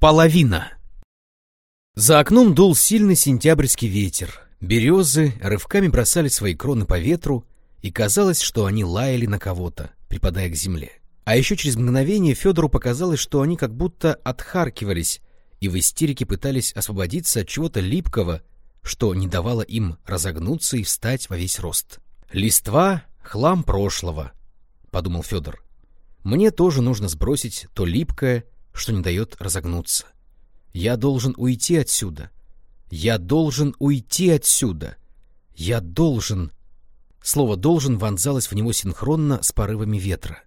Половина. За окном дул сильный сентябрьский ветер. Березы рывками бросали свои кроны по ветру, и казалось, что они лаяли на кого-то, припадая к земле. А еще через мгновение Федору показалось, что они как будто отхаркивались и в истерике пытались освободиться от чего-то липкого, что не давало им разогнуться и встать во весь рост. «Листва — хлам прошлого», — подумал Федор. «Мне тоже нужно сбросить то липкое, что не дает разогнуться. Я должен уйти отсюда. Я должен уйти отсюда. Я должен...» Слово «должен» вонзалось в него синхронно с порывами ветра.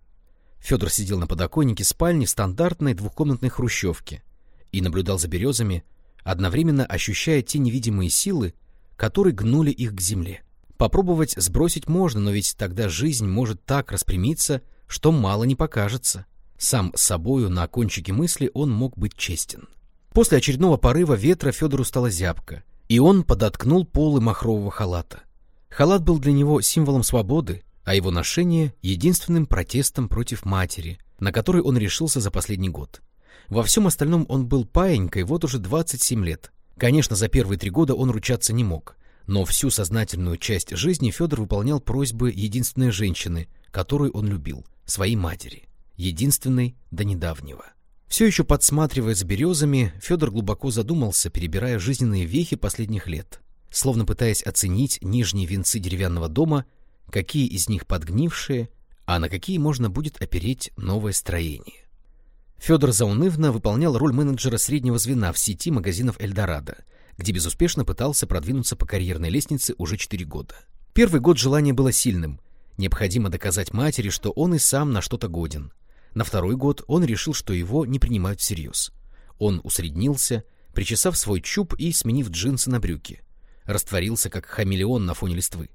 Федор сидел на подоконнике спальни стандартной двухкомнатной хрущевки и наблюдал за березами, одновременно ощущая те невидимые силы, которые гнули их к земле. Попробовать сбросить можно, но ведь тогда жизнь может так распрямиться, что мало не покажется. Сам с собою на кончике мысли он мог быть честен. После очередного порыва ветра Федору стало зябко, и он подоткнул полы махрового халата. Халат был для него символом свободы, а его ношение — единственным протестом против матери, на который он решился за последний год. Во всем остальном он был паенькой вот уже 27 лет. Конечно, за первые три года он ручаться не мог, но всю сознательную часть жизни Федор выполнял просьбы единственной женщины, которую он любил, своей матери, единственной до недавнего. Все еще подсматривая за березами, Федор глубоко задумался, перебирая жизненные вехи последних лет, словно пытаясь оценить нижние венцы деревянного дома, какие из них подгнившие, а на какие можно будет опереть новое строение. Федор заунывно выполнял роль менеджера среднего звена в сети магазинов «Эльдорадо», где безуспешно пытался продвинуться по карьерной лестнице уже четыре года. Первый год желание было сильным. Необходимо доказать матери, что он и сам на что-то годен. На второй год он решил, что его не принимают всерьез. Он усреднился, причесав свой чуб и сменив джинсы на брюки. Растворился, как хамелеон на фоне листвы.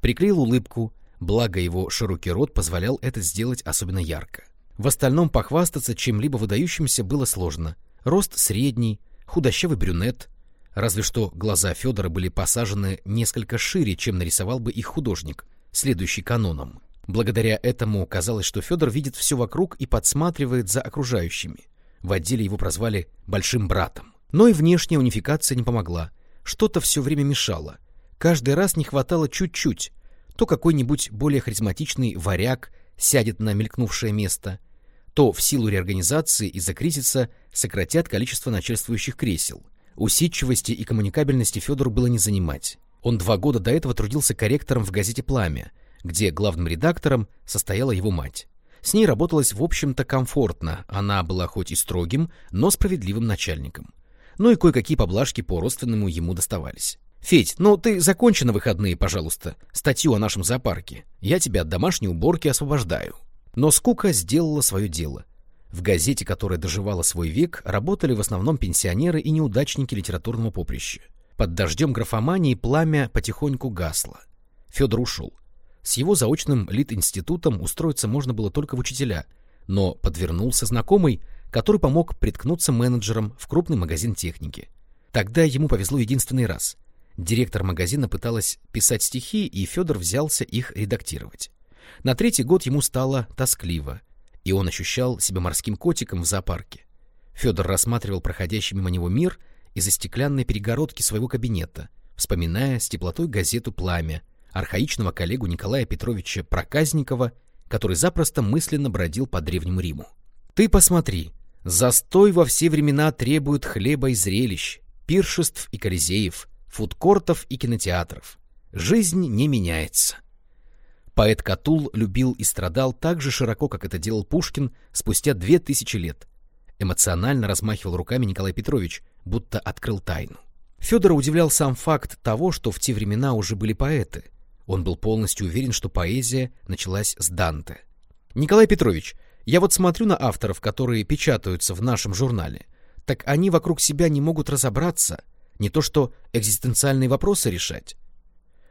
Приклеил улыбку, благо его широкий рот позволял это сделать особенно ярко. В остальном похвастаться чем-либо выдающимся было сложно. Рост средний, худощавый брюнет. Разве что глаза Федора были посажены несколько шире, чем нарисовал бы их художник, следующий каноном. Благодаря этому казалось, что Федор видит все вокруг и подсматривает за окружающими. В отделе его прозвали «большим братом». Но и внешняя унификация не помогла. Что-то все время мешало. Каждый раз не хватало чуть-чуть. То какой-нибудь более харизматичный варяг сядет на мелькнувшее место — то в силу реорганизации из-за кризиса сократят количество начальствующих кресел. Усидчивости и коммуникабельности Федору было не занимать. Он два года до этого трудился корректором в газете «Пламя», где главным редактором состояла его мать. С ней работалось, в общем-то, комфортно, она была хоть и строгим, но справедливым начальником. Ну и кое-какие поблажки по-родственному ему доставались. «Федь, ну ты закончи на выходные, пожалуйста, статью о нашем зоопарке. Я тебя от домашней уборки освобождаю». Но скука сделала свое дело. В газете, которая доживала свой век, работали в основном пенсионеры и неудачники литературного поприща. Под дождем графомании пламя потихоньку гасло. Федор ушел. С его заочным лит-институтом устроиться можно было только в учителя, но подвернулся знакомый, который помог приткнуться менеджером в крупный магазин техники. Тогда ему повезло единственный раз. Директор магазина пыталась писать стихи, и Федор взялся их редактировать. На третий год ему стало тоскливо, и он ощущал себя морским котиком в зоопарке. Федор рассматривал проходящий мимо него мир из-за стеклянной перегородки своего кабинета, вспоминая с теплотой газету «Пламя», архаичного коллегу Николая Петровича Проказникова, который запросто мысленно бродил по Древнему Риму. «Ты посмотри, застой во все времена требует хлеба и зрелищ, пиршеств и коризеев, фудкортов и кинотеатров. Жизнь не меняется». Поэт Катул любил и страдал так же широко, как это делал Пушкин спустя две тысячи лет. Эмоционально размахивал руками Николай Петрович, будто открыл тайну. Федора удивлял сам факт того, что в те времена уже были поэты. Он был полностью уверен, что поэзия началась с Данте. «Николай Петрович, я вот смотрю на авторов, которые печатаются в нашем журнале. Так они вокруг себя не могут разобраться, не то что экзистенциальные вопросы решать.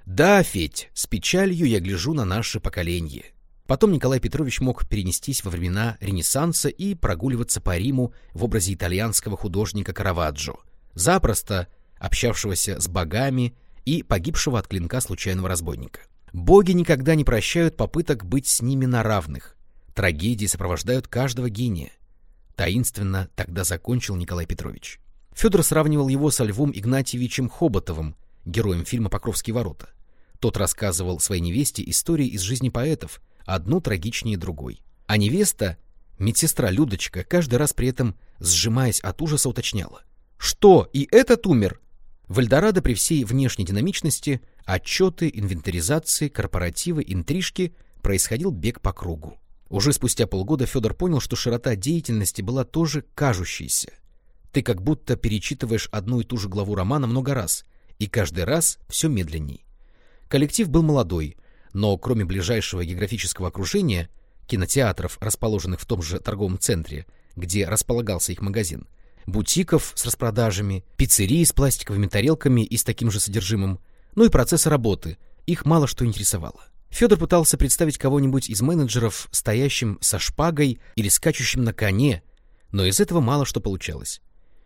Да, Федь, с печалью я гляжу на наше поколение. Потом Николай Петрович мог перенестись во времена Ренессанса и прогуливаться по Риму в образе итальянского художника Караваджо, запросто общавшегося с богами и погибшего от клинка случайного разбойника. Боги никогда не прощают попыток быть с ними на равных. Трагедии сопровождают каждого гения. таинственно тогда закончил Николай Петрович. Федор сравнивал его со Львом Игнатьевичем Хоботовым, героем фильма «Покровские ворота». Тот рассказывал своей невесте истории из жизни поэтов, одну трагичнее другой. А невеста, медсестра Людочка, каждый раз при этом, сжимаясь от ужаса, уточняла. «Что, и этот умер?» В Эльдорадо при всей внешней динамичности, отчеты, инвентаризации, корпоративы, интрижки происходил бег по кругу. Уже спустя полгода Федор понял, что широта деятельности была тоже кажущейся. Ты как будто перечитываешь одну и ту же главу романа много раз, и каждый раз все медленней. Коллектив был молодой, но кроме ближайшего географического окружения, кинотеатров, расположенных в том же торговом центре, где располагался их магазин, бутиков с распродажами, пиццерии с пластиковыми тарелками и с таким же содержимым, ну и процесса работы, их мало что интересовало. Федор пытался представить кого-нибудь из менеджеров стоящим со шпагой или скачущим на коне, но из этого мало что получалось.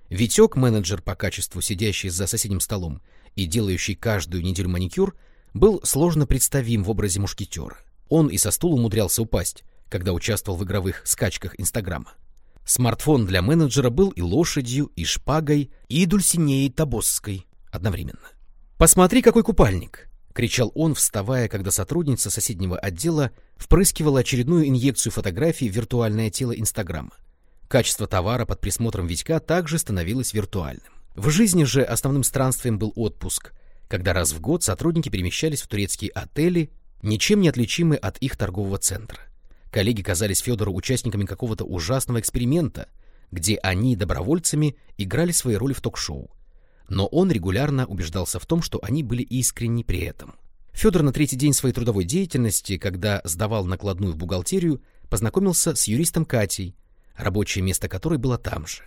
Витек, менеджер по качеству, сидящий за соседним столом и делающий каждую неделю маникюр, был сложно представим в образе мушкетера. Он и со стула умудрялся упасть, когда участвовал в игровых скачках Инстаграма. Смартфон для менеджера был и лошадью, и шпагой, и Дульсинеей Табосской одновременно. «Посмотри, какой купальник!» — кричал он, вставая, когда сотрудница соседнего отдела впрыскивала очередную инъекцию фотографий в виртуальное тело Инстаграма. Качество товара под присмотром Витька также становилось виртуальным. В жизни же основным странствием был отпуск, когда раз в год сотрудники перемещались в турецкие отели, ничем не отличимые от их торгового центра. Коллеги казались Федору участниками какого-то ужасного эксперимента, где они добровольцами играли свои роли в ток-шоу. Но он регулярно убеждался в том, что они были искренни при этом. Федор на третий день своей трудовой деятельности, когда сдавал накладную в бухгалтерию, познакомился с юристом Катей, рабочее место которой было там же.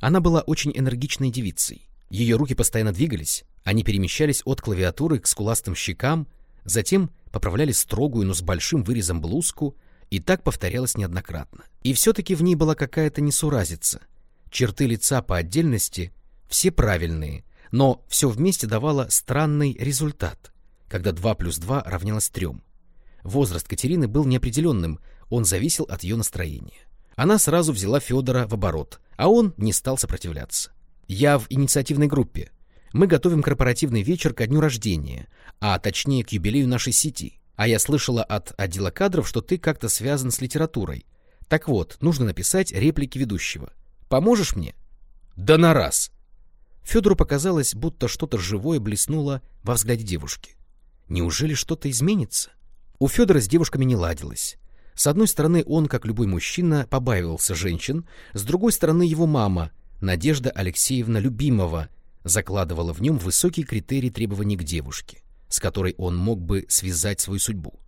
Она была очень энергичной девицей. Ее руки постоянно двигались, они перемещались от клавиатуры к скуластым щекам, затем поправляли строгую, но с большим вырезом блузку, и так повторялось неоднократно. И все-таки в ней была какая-то несуразица. Черты лица по отдельности все правильные, но все вместе давало странный результат, когда 2 плюс 2 равнялось 3. Возраст Катерины был неопределенным, он зависел от ее настроения. Она сразу взяла Федора в оборот, а он не стал сопротивляться. «Я в инициативной группе. Мы готовим корпоративный вечер ко дню рождения, а точнее к юбилею нашей сети. А я слышала от отдела кадров, что ты как-то связан с литературой. Так вот, нужно написать реплики ведущего. Поможешь мне? Да на раз. Федору показалось, будто что-то живое блеснуло во взгляде девушки. Неужели что-то изменится? У Федора с девушками не ладилось. С одной стороны, он, как любой мужчина, побаивался женщин, с другой стороны, его мама, Надежда Алексеевна Любимова, закладывала в нем высокие критерии требований к девушке с которой он мог бы связать свою судьбу.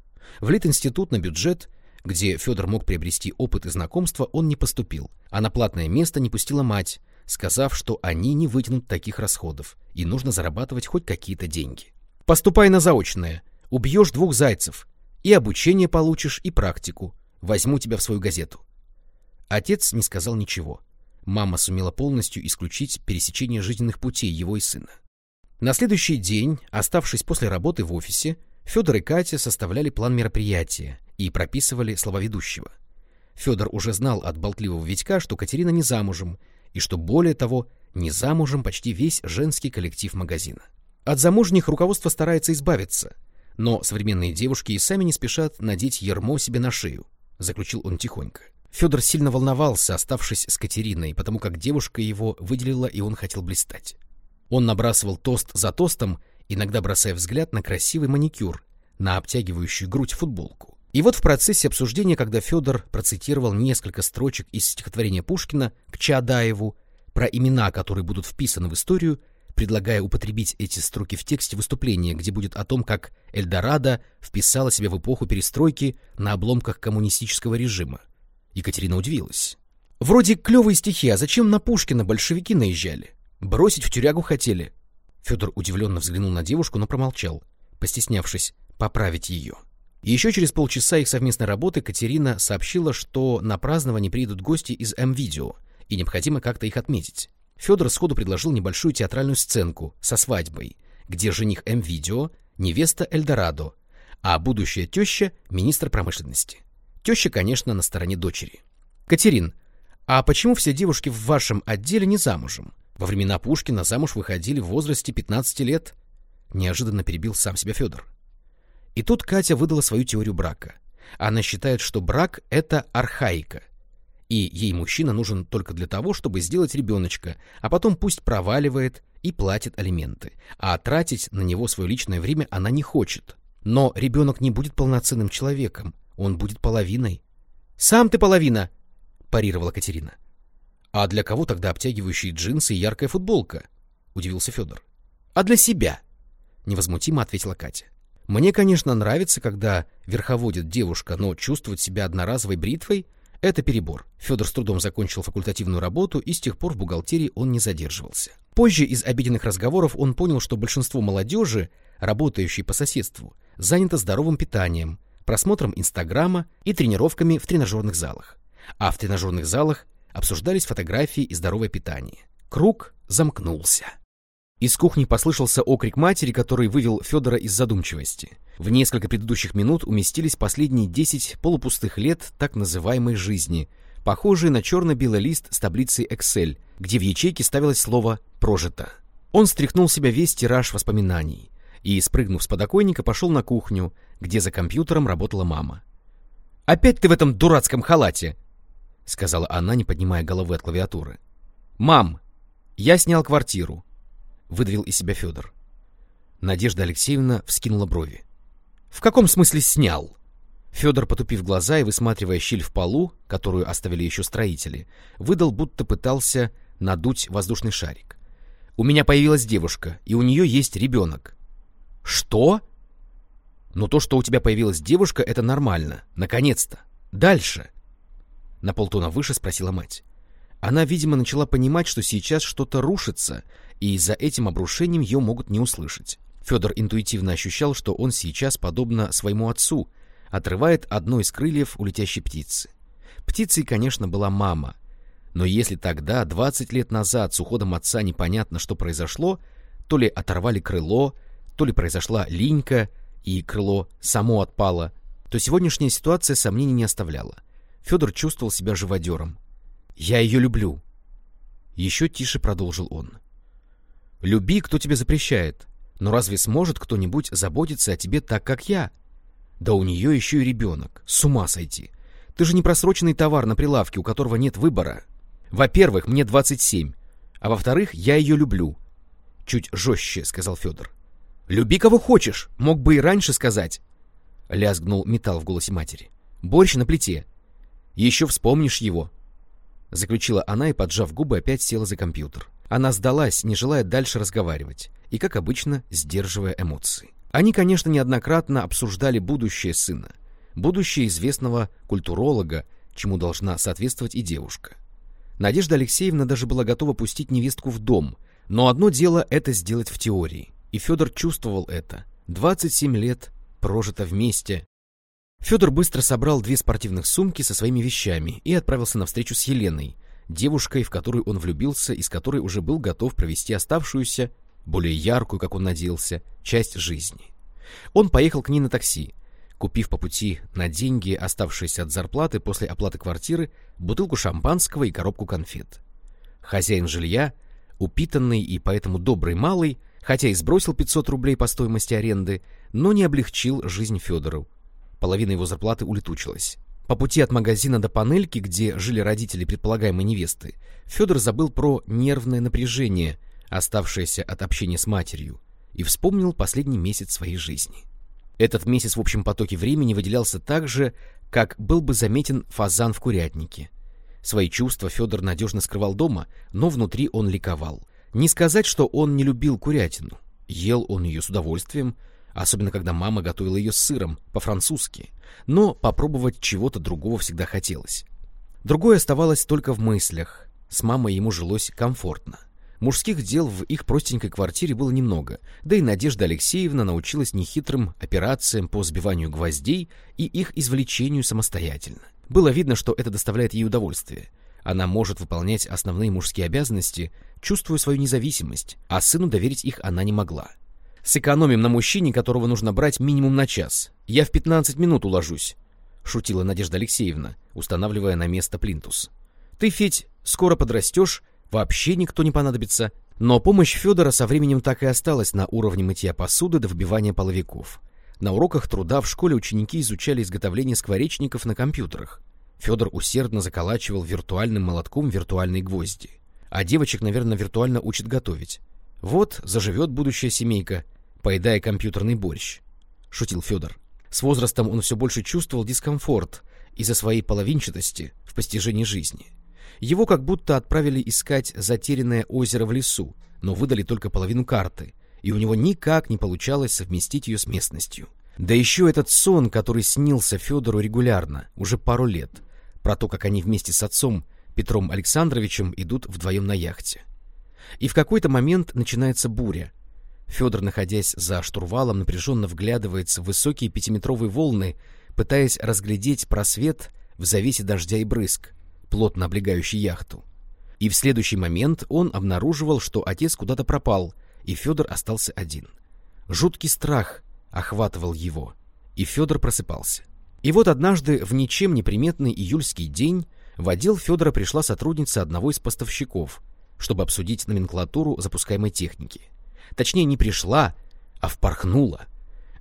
В Литинститут на бюджет, где Федор мог приобрести опыт и знакомства, он не поступил, а на платное место не пустила мать, сказав, что они не вытянут таких расходов, и нужно зарабатывать хоть какие-то деньги. «Поступай на заочное, убьешь двух зайцев, и обучение получишь, и практику. Возьму тебя в свою газету». Отец не сказал ничего. Мама сумела полностью исключить пересечение жизненных путей его и сына. На следующий день, оставшись после работы в офисе, Федор и Катя составляли план мероприятия и прописывали слова ведущего. Федор уже знал от болтливого Витька, что Катерина не замужем, и что, более того, не замужем почти весь женский коллектив магазина. От замужних руководство старается избавиться, но современные девушки и сами не спешат надеть ермо себе на шею, заключил он тихонько. Федор сильно волновался, оставшись с Катериной, потому как девушка его выделила, и он хотел блистать. Он набрасывал тост за тостом, иногда бросая взгляд на красивый маникюр, на обтягивающую грудь футболку. И вот в процессе обсуждения, когда Федор процитировал несколько строчек из стихотворения Пушкина к Чаадаеву про имена, которые будут вписаны в историю, предлагая употребить эти строки в тексте выступления, где будет о том, как Эльдорадо вписала себя в эпоху перестройки на обломках коммунистического режима. Екатерина удивилась. Вроде клевые стихи, а зачем на Пушкина большевики наезжали? Бросить в тюрягу хотели. Федор удивленно взглянул на девушку, но промолчал, постеснявшись поправить ее. И еще через полчаса их совместной работы Катерина сообщила, что на празднование приедут гости из М-Видео, и необходимо как-то их отметить. Федор сходу предложил небольшую театральную сценку со свадьбой, где жених М-Видео, невеста Эльдорадо, а будущая теща — министр промышленности. Теща, конечно, на стороне дочери. «Катерин, А почему все девушки в вашем отделе не замужем? Во времена Пушкина замуж выходили в возрасте 15 лет. Неожиданно перебил сам себя Федор. И тут Катя выдала свою теорию брака. Она считает, что брак — это архаика. И ей мужчина нужен только для того, чтобы сделать ребеночка, а потом пусть проваливает и платит алименты. А тратить на него свое личное время она не хочет. Но ребенок не будет полноценным человеком, он будет половиной. «Сам ты половина!» — парировала Катерина. «А для кого тогда обтягивающие джинсы и яркая футболка?» — удивился Федор. «А для себя!» — невозмутимо ответила Катя. «Мне, конечно, нравится, когда верховодит девушка, но чувствовать себя одноразовой бритвой — это перебор». Федор с трудом закончил факультативную работу, и с тех пор в бухгалтерии он не задерживался. Позже из обеденных разговоров он понял, что большинство молодежи, работающей по соседству, занято здоровым питанием, просмотром Инстаграма и тренировками в тренажерных залах. А в тренажерных залах обсуждались фотографии и здоровое питание. Круг замкнулся. Из кухни послышался окрик матери, который вывел Федора из задумчивости. В несколько предыдущих минут уместились последние десять полупустых лет так называемой жизни, похожие на черно-белый лист с таблицей Excel, где в ячейке ставилось слово «прожито». Он стряхнул себя весь тираж воспоминаний и, спрыгнув с подоконника, пошел на кухню, где за компьютером работала мама. «Опять ты в этом дурацком халате!» — сказала она, не поднимая головы от клавиатуры. «Мам, я снял квартиру», — выдавил из себя Федор. Надежда Алексеевна вскинула брови. «В каком смысле снял?» Федор, потупив глаза и высматривая щель в полу, которую оставили еще строители, выдал, будто пытался надуть воздушный шарик. «У меня появилась девушка, и у нее есть ребенок». «Что?» Но то, что у тебя появилась девушка, это нормально. Наконец-то. Дальше. На полтона выше спросила мать. Она, видимо, начала понимать, что сейчас что-то рушится, и за этим обрушением ее могут не услышать. Федор интуитивно ощущал, что он сейчас, подобно своему отцу, отрывает одно из крыльев у летящей птицы. Птицей, конечно, была мама. Но если тогда, 20 лет назад, с уходом отца непонятно, что произошло, то ли оторвали крыло, то ли произошла линька, и крыло само отпало, то сегодняшняя ситуация сомнений не оставляла. Федор чувствовал себя живодером. «Я ее люблю!» Еще тише продолжил он. «Люби, кто тебе запрещает. Но разве сможет кто-нибудь заботиться о тебе так, как я? Да у нее еще и ребенок. С ума сойти! Ты же не просроченный товар на прилавке, у которого нет выбора. Во-первых, мне 27, а во-вторых, я ее люблю. Чуть жестче, сказал Федор. «Люби кого хочешь, мог бы и раньше сказать», — лязгнул металл в голосе матери. «Борщ на плите. Еще вспомнишь его», — заключила она и, поджав губы, опять села за компьютер. Она сдалась, не желая дальше разговаривать, и, как обычно, сдерживая эмоции. Они, конечно, неоднократно обсуждали будущее сына, будущее известного культуролога, чему должна соответствовать и девушка. Надежда Алексеевна даже была готова пустить невестку в дом, но одно дело это сделать в теории, и Федор чувствовал это. 27 лет прожито вместе. Федор быстро собрал две спортивных сумки со своими вещами и отправился на встречу с Еленой, девушкой, в которую он влюбился и с которой уже был готов провести оставшуюся, более яркую, как он надеялся, часть жизни. Он поехал к ней на такси, купив по пути на деньги, оставшиеся от зарплаты после оплаты квартиры, бутылку шампанского и коробку конфет. Хозяин жилья, упитанный и поэтому добрый малый, хотя и сбросил 500 рублей по стоимости аренды, но не облегчил жизнь Федору. Половина его зарплаты улетучилась. По пути от магазина до панельки, где жили родители предполагаемой невесты, Федор забыл про нервное напряжение, оставшееся от общения с матерью, и вспомнил последний месяц своей жизни. Этот месяц в общем потоке времени выделялся так же, как был бы заметен фазан в курятнике. Свои чувства Федор надежно скрывал дома, но внутри он ликовал — не сказать, что он не любил курятину. Ел он ее с удовольствием, особенно когда мама готовила ее с сыром, по-французски. Но попробовать чего-то другого всегда хотелось. Другое оставалось только в мыслях. С мамой ему жилось комфортно. Мужских дел в их простенькой квартире было немного, да и Надежда Алексеевна научилась нехитрым операциям по сбиванию гвоздей и их извлечению самостоятельно. Было видно, что это доставляет ей удовольствие. Она может выполнять основные мужские обязанности, чувствуя свою независимость, а сыну доверить их она не могла. «Сэкономим на мужчине, которого нужно брать минимум на час. Я в 15 минут уложусь», — шутила Надежда Алексеевна, устанавливая на место плинтус. Ты, Федь, скоро подрастешь, вообще никто не понадобится. Но помощь Федора со временем так и осталась на уровне мытья посуды до вбивания половиков. На уроках труда в школе ученики изучали изготовление скворечников на компьютерах. Федор усердно заколачивал виртуальным молотком виртуальные гвозди. А девочек, наверное, виртуально учат готовить. Вот заживет будущая семейка, поедая компьютерный борщ. Шутил Федор. С возрастом он все больше чувствовал дискомфорт из-за своей половинчатости в постижении жизни. Его как будто отправили искать затерянное озеро в лесу, но выдали только половину карты, и у него никак не получалось совместить ее с местностью. Да еще этот сон, который снился Федору регулярно, уже пару лет, про то, как они вместе с отцом Петром Александровичем идут вдвоем на яхте. И в какой-то момент начинается буря. Федор, находясь за штурвалом, напряженно вглядывается в высокие пятиметровые волны, пытаясь разглядеть просвет в завесе дождя и брызг, плотно облегающий яхту. И в следующий момент он обнаруживал, что отец куда-то пропал, и Федор остался один. Жуткий страх охватывал его, и Федор просыпался. И вот однажды в ничем неприметный июльский день в отдел Федора пришла сотрудница одного из поставщиков, чтобы обсудить номенклатуру запускаемой техники. Точнее, не пришла, а впорхнула.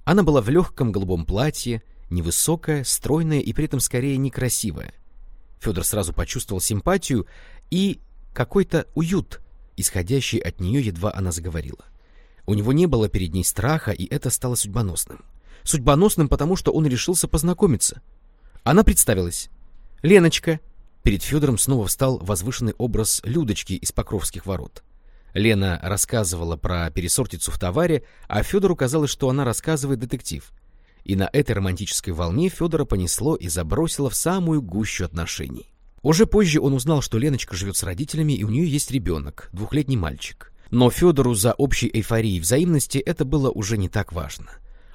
Она была в легком голубом платье, невысокая, стройная и при этом скорее некрасивая. Федор сразу почувствовал симпатию и какой-то уют, исходящий от нее, едва она заговорила. У него не было перед ней страха, и это стало судьбоносным. Судьбоносным, потому что он решился познакомиться. Она представилась. «Леночка». Перед Федором снова встал возвышенный образ Людочки из Покровских ворот. Лена рассказывала про пересортицу в товаре, а Федору казалось, что она рассказывает детектив. И на этой романтической волне Федора понесло и забросило в самую гущу отношений. Уже позже он узнал, что Леночка живет с родителями, и у нее есть ребенок, двухлетний мальчик. Но Федору за общей эйфорией взаимности это было уже не так важно.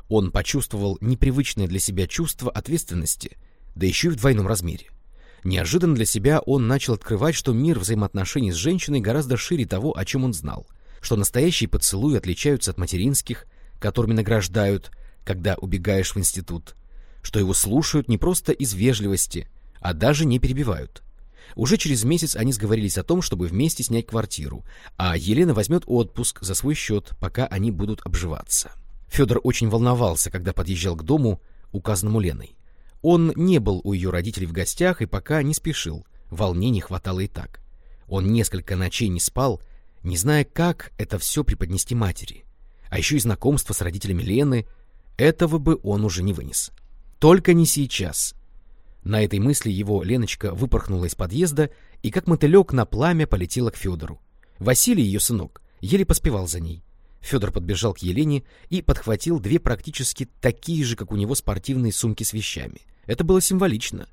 Он почувствовал непривычное для себя чувство ответственности, да еще и в двойном размере. Неожиданно для себя он начал открывать, что мир взаимоотношений с женщиной гораздо шире того, о чем он знал, что настоящие поцелуи отличаются от материнских, которыми награждают, когда убегаешь в институт, что его слушают не просто из вежливости, а даже не перебивают. Уже через месяц они сговорились о том, чтобы вместе снять квартиру, а Елена возьмет отпуск за свой счет, пока они будут обживаться. Федор очень волновался, когда подъезжал к дому, указанному Леной. Он не был у ее родителей в гостях и пока не спешил, волнений хватало и так. Он несколько ночей не спал, не зная, как это все преподнести матери. А еще и знакомство с родителями Лены, этого бы он уже не вынес. Только не сейчас. На этой мысли его Леночка выпорхнула из подъезда и как мотылек на пламя полетела к Федору. Василий, ее сынок, еле поспевал за ней. Федор подбежал к Елене и подхватил две практически такие же, как у него, спортивные сумки с вещами. Это было символично.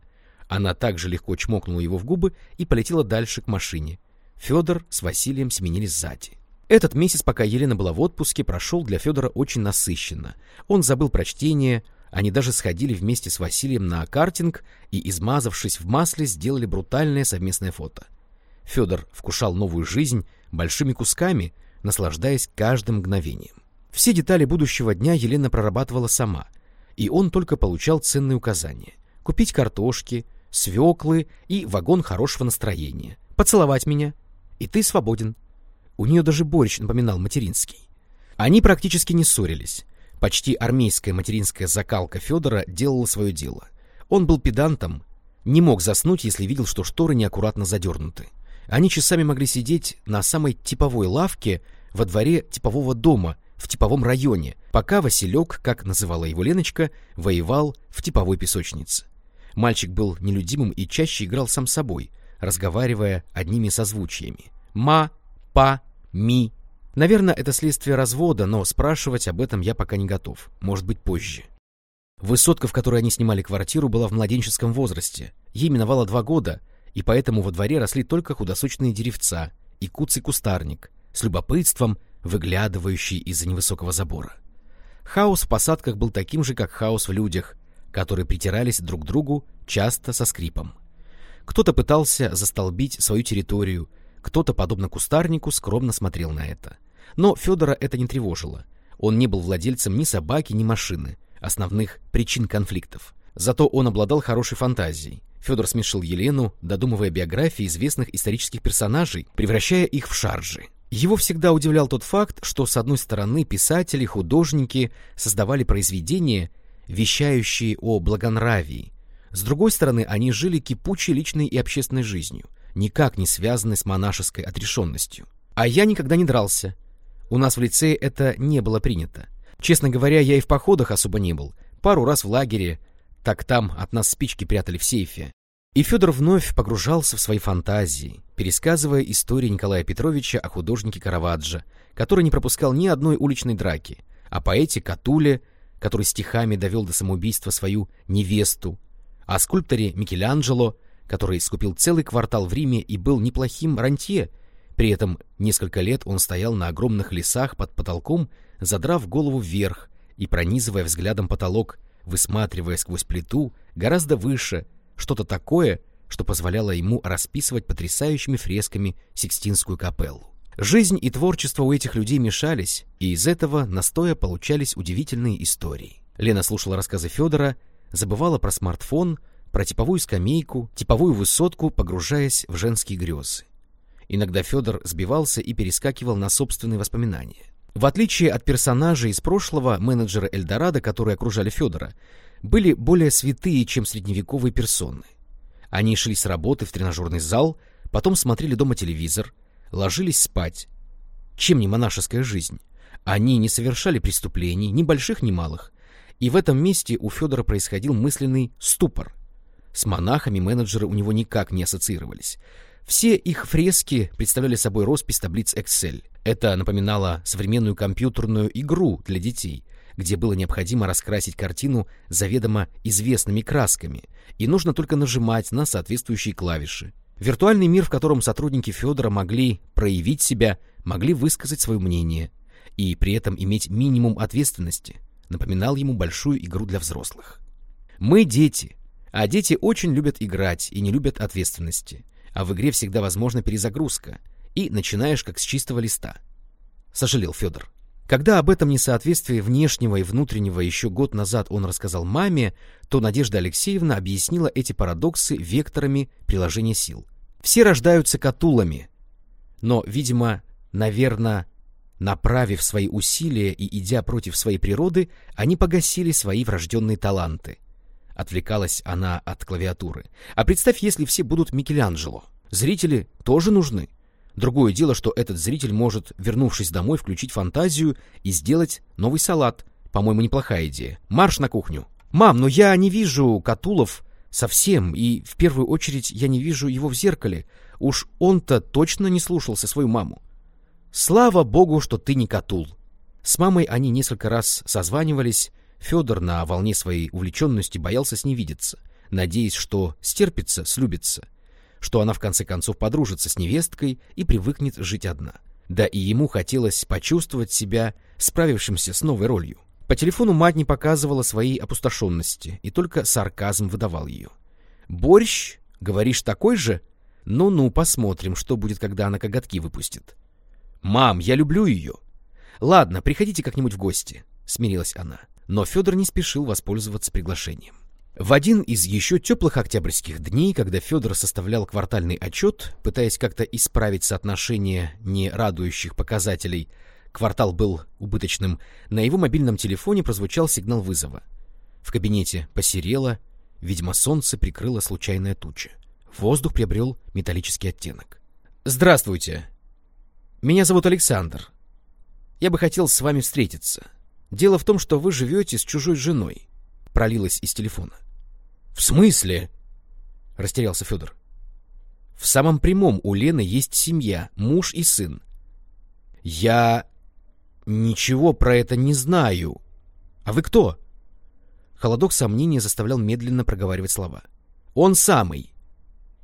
Она также легко чмокнула его в губы и полетела дальше к машине. Федор с Василием сменили сзади. Этот месяц, пока Елена была в отпуске, прошел для Федора очень насыщенно. Он забыл про чтение, они даже сходили вместе с Василием на картинг и, измазавшись в масле, сделали брутальное совместное фото. Федор вкушал новую жизнь большими кусками, наслаждаясь каждым мгновением. Все детали будущего дня Елена прорабатывала сама, и он только получал ценные указания. Купить картошки, свеклы и вагон хорошего настроения. Поцеловать меня, и ты свободен. У нее даже борщ напоминал материнский. Они практически не ссорились. Почти армейская материнская закалка Федора делала свое дело. Он был педантом, не мог заснуть, если видел, что шторы неаккуратно задернуты. Они часами могли сидеть на самой типовой лавке во дворе типового дома в типовом районе, пока Василек, как называла его Леночка, воевал в типовой песочнице. Мальчик был нелюдимым и чаще играл сам собой, разговаривая одними созвучиями. «Ма», «па», «ми». Наверное, это следствие развода, но спрашивать об этом я пока не готов. Может быть, позже. Высотка, в которой они снимали квартиру, была в младенческом возрасте. Ей миновало два года, и поэтому во дворе росли только худосочные деревца и куцый кустарник, с любопытством выглядывающий из-за невысокого забора. Хаос в посадках был таким же, как хаос в людях, которые притирались друг к другу часто со скрипом. Кто-то пытался застолбить свою территорию, кто-то, подобно кустарнику, скромно смотрел на это. Но Федора это не тревожило. Он не был владельцем ни собаки, ни машины, основных причин конфликтов. Зато он обладал хорошей фантазией. Федор смешил Елену, додумывая биографии известных исторических персонажей, превращая их в шаржи. Его всегда удивлял тот факт, что, с одной стороны, писатели, художники создавали произведения, вещающие о благонравии. С другой стороны, они жили кипучей личной и общественной жизнью, никак не связанной с монашеской отрешенностью. А я никогда не дрался. У нас в лицее это не было принято. Честно говоря, я и в походах особо не был. Пару раз в лагере, так там от нас спички прятали в сейфе. И Федор вновь погружался в свои фантазии, пересказывая истории Николая Петровича о художнике Караваджо, который не пропускал ни одной уличной драки, о поэте Катуле, который стихами довел до самоубийства свою невесту, о скульпторе Микеланджело, который скупил целый квартал в Риме и был неплохим рантье, при этом несколько лет он стоял на огромных лесах под потолком, задрав голову вверх и пронизывая взглядом потолок, высматривая сквозь плиту гораздо выше что-то такое, что позволяло ему расписывать потрясающими фресками Сикстинскую капеллу. Жизнь и творчество у этих людей мешались, и из этого настоя получались удивительные истории. Лена слушала рассказы Федора, забывала про смартфон, про типовую скамейку, типовую высотку, погружаясь в женские грезы. Иногда Федор сбивался и перескакивал на собственные воспоминания. В отличие от персонажей из прошлого, менеджеры Эльдорадо, которые окружали Федора, были более святые, чем средневековые персоны. Они шли с работы в тренажерный зал, потом смотрели дома телевизор, ложились спать. Чем не монашеская жизнь? Они не совершали преступлений, ни больших, ни малых. И в этом месте у Федора происходил мысленный ступор. С монахами менеджеры у него никак не ассоциировались. Все их фрески представляли собой роспись таблиц Excel. Это напоминало современную компьютерную игру для детей, где было необходимо раскрасить картину заведомо известными красками, и нужно только нажимать на соответствующие клавиши. Виртуальный мир, в котором сотрудники Федора могли проявить себя, могли высказать свое мнение и при этом иметь минимум ответственности, напоминал ему большую игру для взрослых. Мы дети, а дети очень любят играть и не любят ответственности, а в игре всегда возможна перезагрузка, и начинаешь как с чистого листа. Сожалел Федор. Когда об этом несоответствии внешнего и внутреннего еще год назад он рассказал маме, то Надежда Алексеевна объяснила эти парадоксы векторами приложения сил. Все рождаются катулами, но, видимо, наверное, направив свои усилия и идя против своей природы, они погасили свои врожденные таланты. Отвлекалась она от клавиатуры. А представь, если все будут Микеланджело. Зрители тоже нужны. Другое дело, что этот зритель может, вернувшись домой, включить фантазию и сделать новый салат. По-моему, неплохая идея. Марш на кухню. «Мам, но я не вижу Катулов совсем, и в первую очередь я не вижу его в зеркале. Уж он-то точно не слушался свою маму». «Слава богу, что ты не Катул». С мамой они несколько раз созванивались. Федор на волне своей увлеченности боялся с ней видеться, надеясь, что стерпится, слюбится что она в конце концов подружится с невесткой и привыкнет жить одна. Да и ему хотелось почувствовать себя справившимся с новой ролью. По телефону мать не показывала своей опустошенности, и только сарказм выдавал ее. «Борщ? Говоришь, такой же? Ну-ну, посмотрим, что будет, когда она коготки выпустит». «Мам, я люблю ее». «Ладно, приходите как-нибудь в гости», — смирилась она. Но Федор не спешил воспользоваться приглашением. В один из еще теплых октябрьских дней, когда Федор составлял квартальный отчет, пытаясь как-то исправить соотношение нерадующих показателей, квартал был убыточным, на его мобильном телефоне прозвучал сигнал вызова. В кабинете посерело, видимо, солнце прикрыло случайная туча. Воздух приобрел металлический оттенок. «Здравствуйте. Меня зовут Александр. Я бы хотел с вами встретиться. Дело в том, что вы живете с чужой женой», — пролилось из телефона. В смысле? Растерялся Федор. В самом прямом у Лены есть семья, муж и сын. Я ничего про это не знаю. А вы кто? Холодок сомнения заставлял медленно проговаривать слова. Он самый.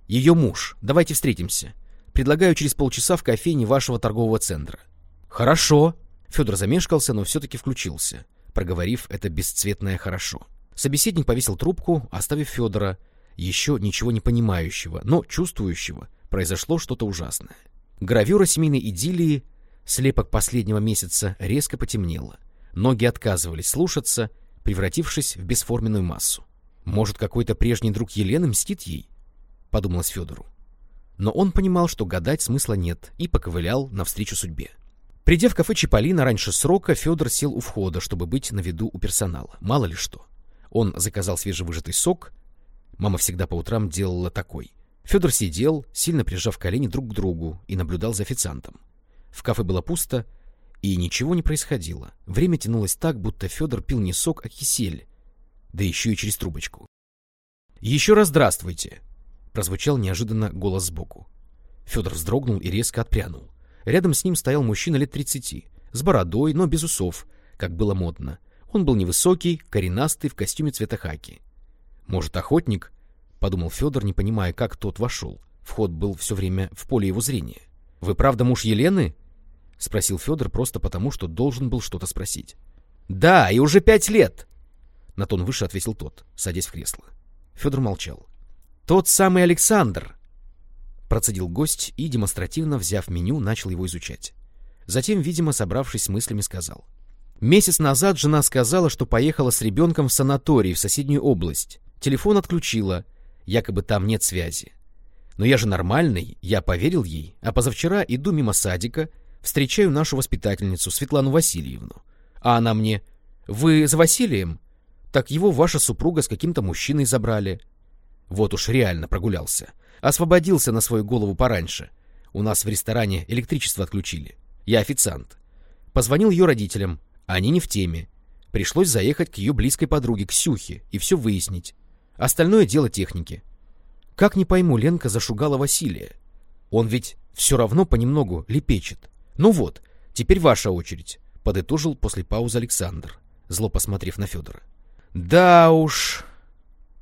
Ее муж. Давайте встретимся. Предлагаю через полчаса в кофейне вашего торгового центра. Хорошо. Федор замешкался, но все-таки включился, проговорив это бесцветное «хорошо». Собеседник повесил трубку, оставив Федора, еще ничего не понимающего, но чувствующего, произошло что-то ужасное. Гравюра семейной идиллии, слепок последнего месяца, резко потемнела. Ноги отказывались слушаться, превратившись в бесформенную массу. Может, какой-то прежний друг Елены мстит ей? подумалось Федору. Но он понимал, что гадать смысла нет, и поковылял навстречу судьбе. Придя в кафе Чиполлино раньше срока, Федор сел у входа, чтобы быть на виду у персонала. Мало ли что. Он заказал свежевыжатый сок. Мама всегда по утрам делала такой. Федор сидел, сильно прижав колени друг к другу, и наблюдал за официантом. В кафе было пусто, и ничего не происходило. Время тянулось так, будто Федор пил не сок, а кисель, да еще и через трубочку. «Еще раз здравствуйте!» — прозвучал неожиданно голос сбоку. Федор вздрогнул и резко отпрянул. Рядом с ним стоял мужчина лет тридцати, с бородой, но без усов, как было модно. Он был невысокий, коренастый, в костюме цвета хаки. «Может, охотник?» — подумал Федор, не понимая, как тот вошел. Вход был все время в поле его зрения. «Вы правда муж Елены?» — спросил Федор просто потому, что должен был что-то спросить. «Да, и уже пять лет!» На тон выше ответил тот, садясь в кресло. Федор молчал. «Тот самый Александр!» Процедил гость и, демонстративно взяв меню, начал его изучать. Затем, видимо, собравшись с мыслями, сказал. «Месяц назад жена сказала, что поехала с ребенком в санаторий в соседнюю область. Телефон отключила, якобы там нет связи. Но я же нормальный, я поверил ей, а позавчера иду мимо садика, встречаю нашу воспитательницу Светлану Васильевну. А она мне, «Вы за Василием?» Так его ваша супруга с каким-то мужчиной забрали. Вот уж реально прогулялся. Освободился на свою голову пораньше. У нас в ресторане электричество отключили. Я официант. Позвонил ее родителям. Они не в теме. Пришлось заехать к ее близкой подруге, Ксюхе, и все выяснить. Остальное дело техники. Как не пойму, Ленка зашугала Василия. Он ведь все равно понемногу лепечет. Ну вот, теперь ваша очередь, подытожил после паузы Александр, зло посмотрев на Федора. Да уж,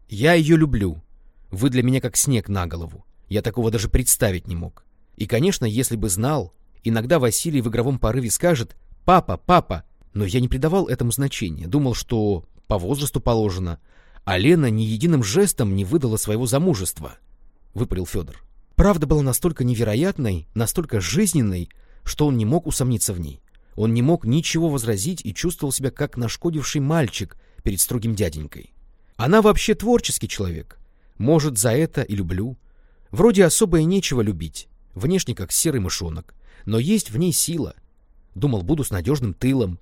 я ее люблю. Вы для меня как снег на голову. Я такого даже представить не мог. И, конечно, если бы знал, иногда Василий в игровом порыве скажет «папа, папа», но я не придавал этому значения, думал, что по возрасту положено, а Лена ни единым жестом не выдала своего замужества, — выпалил Федор. Правда была настолько невероятной, настолько жизненной, что он не мог усомниться в ней. Он не мог ничего возразить и чувствовал себя как нашкодивший мальчик, перед строгим дяденькой. Она вообще творческий человек. Может, за это и люблю. Вроде особо и нечего любить. Внешне как серый мышонок. Но есть в ней сила. Думал, буду с надежным тылом.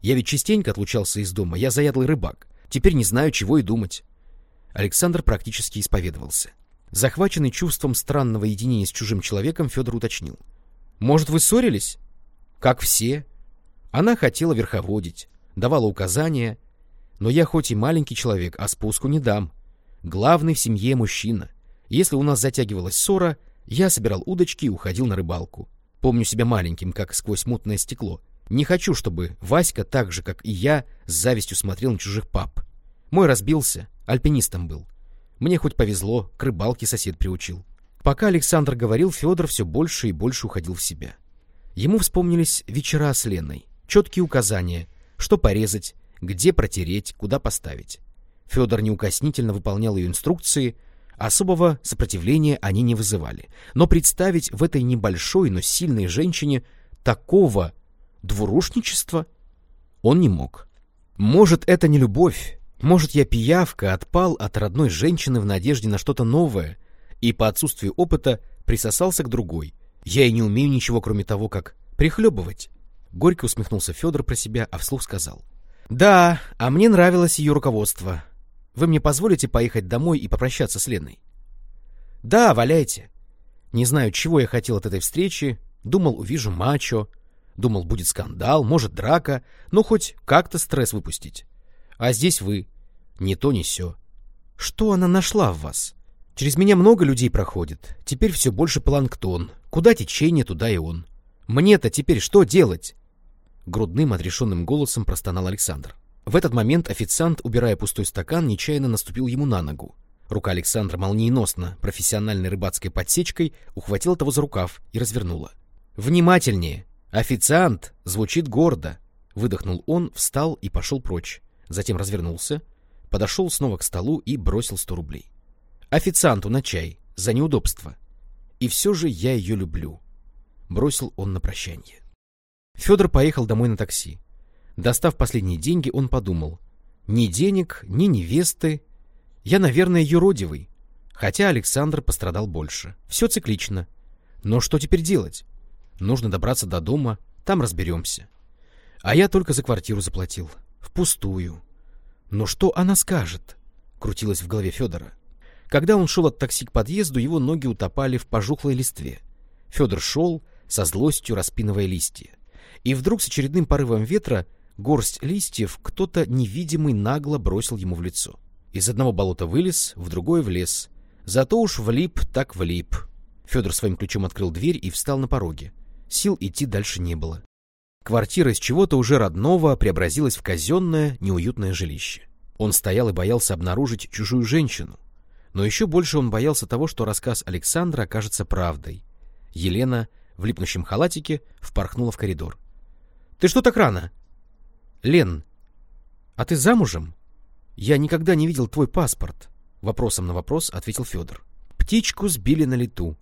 Я ведь частенько отлучался из дома. Я заядлый рыбак. Теперь не знаю, чего и думать. Александр практически исповедовался. Захваченный чувством странного единения с чужим человеком, Федор уточнил. «Может, вы ссорились?» «Как все. Она хотела верховодить, давала указания, но я хоть и маленький человек, а спуску не дам. Главный в семье мужчина. Если у нас затягивалась ссора, я собирал удочки и уходил на рыбалку. Помню себя маленьким, как сквозь мутное стекло. Не хочу, чтобы Васька так же, как и я, с завистью смотрел на чужих пап. Мой разбился, альпинистом был. Мне хоть повезло, к рыбалке сосед приучил. Пока Александр говорил, Федор все больше и больше уходил в себя. Ему вспомнились вечера с Леной, четкие указания, что порезать, где протереть, куда поставить. Федор неукоснительно выполнял ее инструкции, особого сопротивления они не вызывали. Но представить в этой небольшой, но сильной женщине такого двурушничества он не мог. Может, это не любовь, может, я пиявка, отпал от родной женщины в надежде на что-то новое и по отсутствию опыта присосался к другой. Я и не умею ничего, кроме того, как прихлебывать. Горько усмехнулся Федор про себя, а вслух сказал — да, а мне нравилось ее руководство. Вы мне позволите поехать домой и попрощаться с Леной? Да, валяйте. Не знаю, чего я хотел от этой встречи. Думал, увижу мачо. Думал, будет скандал, может, драка. Ну, хоть как-то стресс выпустить. А здесь вы. Ни то, ни сё. Что она нашла в вас? Через меня много людей проходит. Теперь все больше планктон. Куда течение, туда и он. Мне-то теперь что делать? грудным отрешенным голосом простонал Александр. В этот момент официант, убирая пустой стакан, нечаянно наступил ему на ногу. Рука Александра молниеносно, профессиональной рыбацкой подсечкой, ухватила того за рукав и развернула. «Внимательнее! Официант!» звучит гордо. Выдохнул он, встал и пошел прочь. Затем развернулся, подошел снова к столу и бросил сто рублей. «Официанту на чай, за неудобство. И все же я ее люблю», — бросил он на прощание. Федор поехал домой на такси. Достав последние деньги, он подумал. Ни денег, ни невесты. Я, наверное, юродивый. Хотя Александр пострадал больше. Все циклично. Но что теперь делать? Нужно добраться до дома, там разберемся. А я только за квартиру заплатил. Впустую. Но что она скажет? Крутилось в голове Федора. Когда он шел от такси к подъезду, его ноги утопали в пожухлой листве. Федор шел, со злостью распинывая листья. И вдруг с очередным порывом ветра горсть листьев кто-то невидимый нагло бросил ему в лицо. Из одного болота вылез, в другое влез. Зато уж влип так влип. Федор своим ключом открыл дверь и встал на пороге. Сил идти дальше не было. Квартира из чего-то уже родного преобразилась в казенное, неуютное жилище. Он стоял и боялся обнаружить чужую женщину. Но еще больше он боялся того, что рассказ Александра окажется правдой. Елена в липнущем халатике впорхнула в коридор. — Ты что так рано? — Лен, а ты замужем? Я никогда не видел твой паспорт. Вопросом на вопрос ответил Федор. Птичку сбили на лету.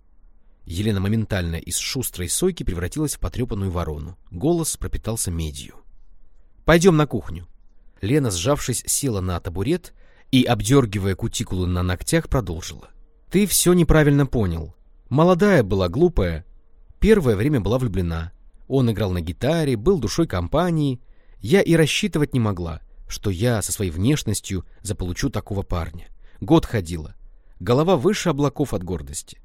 Елена моментально из шустрой сойки превратилась в потрепанную ворону. Голос пропитался медью. — Пойдем на кухню. Лена, сжавшись, села на табурет и, обдергивая кутикулу на ногтях, продолжила. — Ты все неправильно понял. Молодая была, глупая. Первое время была влюблена. Он играл на гитаре, был душой компании. Я и рассчитывать не могла, что я со своей внешностью заполучу такого парня. Год ходила. Голова выше облаков от гордости.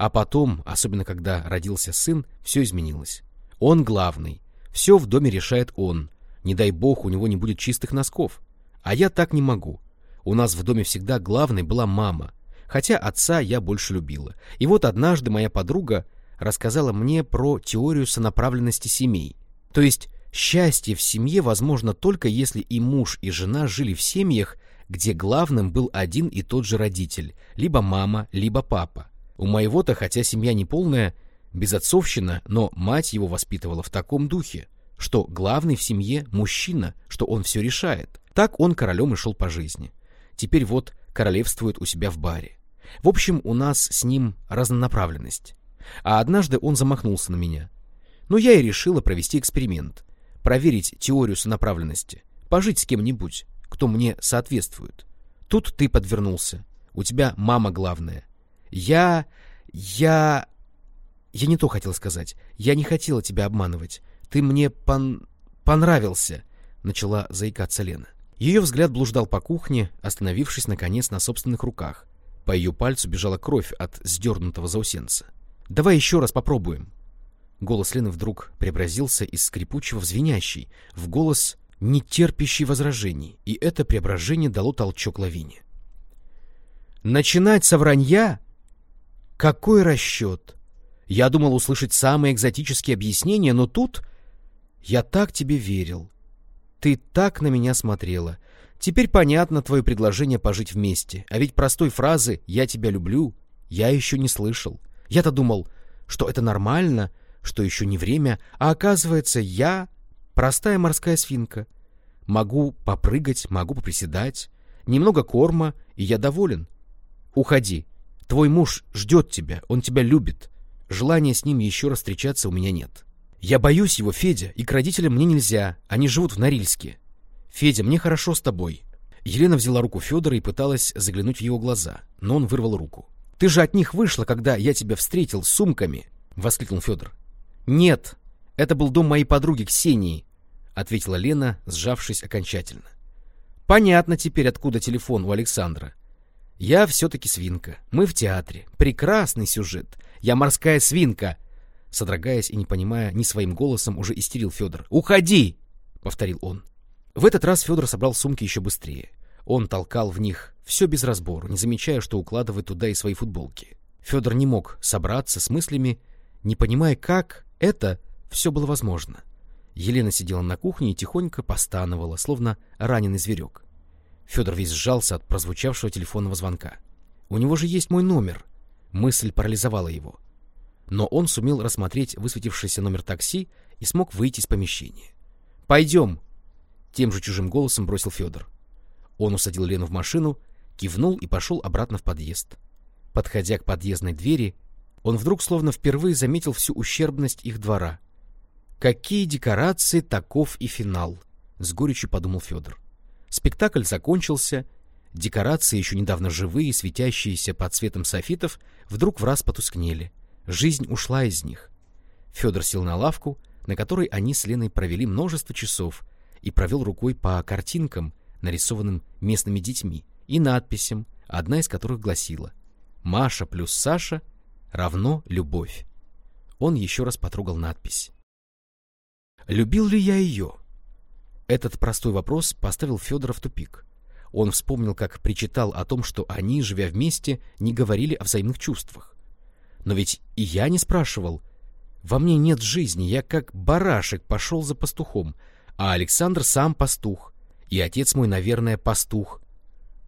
А потом, особенно когда родился сын, все изменилось. Он главный. Все в доме решает он. Не дай бог, у него не будет чистых носков. А я так не могу. У нас в доме всегда главной была мама. Хотя отца я больше любила. И вот однажды моя подруга рассказала мне про теорию сонаправленности семей. То есть счастье в семье возможно только если и муж, и жена жили в семьях, где главным был один и тот же родитель, либо мама, либо папа. У моего-то, хотя семья не полная, безотцовщина, но мать его воспитывала в таком духе, что главный в семье мужчина, что он все решает. Так он королем и шел по жизни. Теперь вот королевствует у себя в баре. В общем, у нас с ним разнонаправленность. А однажды он замахнулся на меня. Но я и решила провести эксперимент. Проверить теорию сонаправленности. Пожить с кем-нибудь, кто мне соответствует. Тут ты подвернулся. У тебя мама главная. Я... я... Я не то хотел сказать. Я не хотела тебя обманывать. Ты мне пон... понравился, — начала заикаться Лена. Ее взгляд блуждал по кухне, остановившись, наконец, на собственных руках. По ее пальцу бежала кровь от сдернутого заусенца. «Давай еще раз попробуем». Голос Лены вдруг преобразился из скрипучего в звенящий, в голос, не терпящий возражений, и это преображение дало толчок лавине. «Начинать со вранья? Какой расчет? Я думал услышать самые экзотические объяснения, но тут... Я так тебе верил. Ты так на меня смотрела. Теперь понятно твое предложение пожить вместе. А ведь простой фразы «я тебя люблю» я еще не слышал. Я-то думал, что это нормально, что еще не время, а оказывается, я простая морская свинка. Могу попрыгать, могу поприседать, немного корма, и я доволен. Уходи. Твой муж ждет тебя, он тебя любит. Желания с ним еще раз встречаться у меня нет. Я боюсь его, Федя, и к родителям мне нельзя, они живут в Норильске. Федя, мне хорошо с тобой. Елена взяла руку Федора и пыталась заглянуть в его глаза, но он вырвал руку. Ты же от них вышла, когда я тебя встретил с сумками, воскликнул Федор. Нет, это был дом моей подруги Ксении, ответила Лена, сжавшись окончательно. Понятно теперь, откуда телефон у Александра. Я все-таки свинка. Мы в театре. Прекрасный сюжет. Я морская свинка. Содрогаясь и не понимая ни своим голосом, уже истерил Федор. «Уходи!» — повторил он. В этот раз Федор собрал сумки еще быстрее. Он толкал в них все без разбору, не замечая, что укладывает туда и свои футболки. Федор не мог собраться с мыслями, не понимая, как это все было возможно. Елена сидела на кухне и тихонько постановала, словно раненый зверек. Федор весь сжался от прозвучавшего телефонного звонка. «У него же есть мой номер!» Мысль парализовала его. Но он сумел рассмотреть высветившийся номер такси и смог выйти из помещения. «Пойдем!» Тем же чужим голосом бросил Федор. Он усадил Лену в машину, кивнул и пошел обратно в подъезд. Подходя к подъездной двери, он вдруг словно впервые заметил всю ущербность их двора. «Какие декорации, таков и финал!» — с горечью подумал Федор. Спектакль закончился, Декорации, еще недавно живые, светящиеся под цветом софитов, вдруг в раз потускнели. Жизнь ушла из них. Федор сел на лавку, на которой они с Леной провели множество часов, и провел рукой по картинкам, нарисованным местными детьми, и надписям, одна из которых гласила «Маша плюс Саша равно любовь». Он еще раз потрогал надпись. «Любил ли я ее?» Этот простой вопрос поставил Федора в тупик. Он вспомнил, как причитал о том, что они, живя вместе, не говорили о взаимных чувствах. Но ведь и я не спрашивал. Во мне нет жизни, я как барашек пошел за пастухом, а Александр сам пастух, и отец мой, наверное, пастух.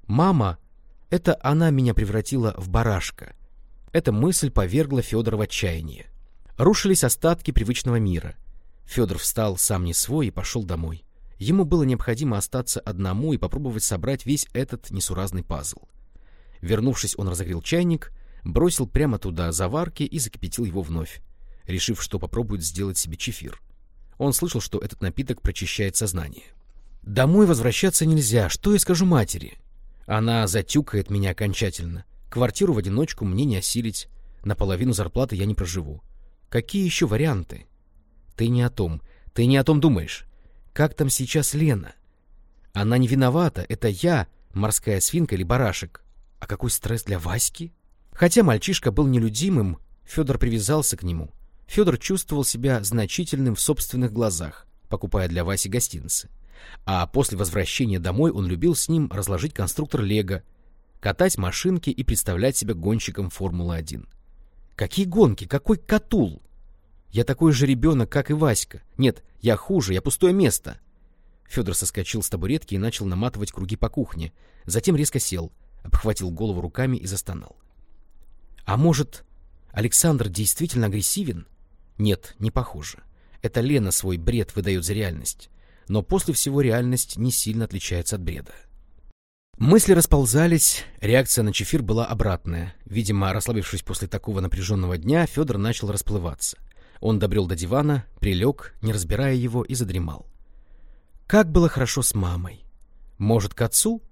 Мама, это она меня превратила в барашка. Эта мысль повергла Федора в отчаяние. Рушились остатки привычного мира. Федор встал сам не свой и пошел домой. Ему было необходимо остаться одному и попробовать собрать весь этот несуразный пазл. Вернувшись, он разогрел чайник, бросил прямо туда заварки и закипятил его вновь, решив, что попробует сделать себе чефир. Он слышал, что этот напиток прочищает сознание. «Домой возвращаться нельзя, что я скажу матери?» Она затюкает меня окончательно. Квартиру в одиночку мне не осилить, на половину зарплаты я не проживу. Какие еще варианты? Ты не о том, ты не о том думаешь. Как там сейчас Лена? Она не виновата, это я, морская свинка или барашек. А какой стресс для Васьки? Хотя мальчишка был нелюдимым, Федор привязался к нему. Федор чувствовал себя значительным в собственных глазах, покупая для Васи гостинцы. А после возвращения домой он любил с ним разложить конструктор Лего, катать машинки и представлять себя гонщиком Формулы-1. Какие гонки? Какой катул? Я такой же ребенок, как и Васька. Нет, я хуже, я пустое место. Федор соскочил с табуретки и начал наматывать круги по кухне. Затем резко сел, обхватил голову руками и застонал. А может, Александр действительно агрессивен? Нет, не похоже. Это Лена свой бред выдает за реальность. Но после всего реальность не сильно отличается от бреда. Мысли расползались, реакция на чефир была обратная. Видимо, расслабившись после такого напряженного дня, Федор начал расплываться — он добрел до дивана, прилег, не разбирая его, и задремал. Как было хорошо с мамой. Может, к отцу?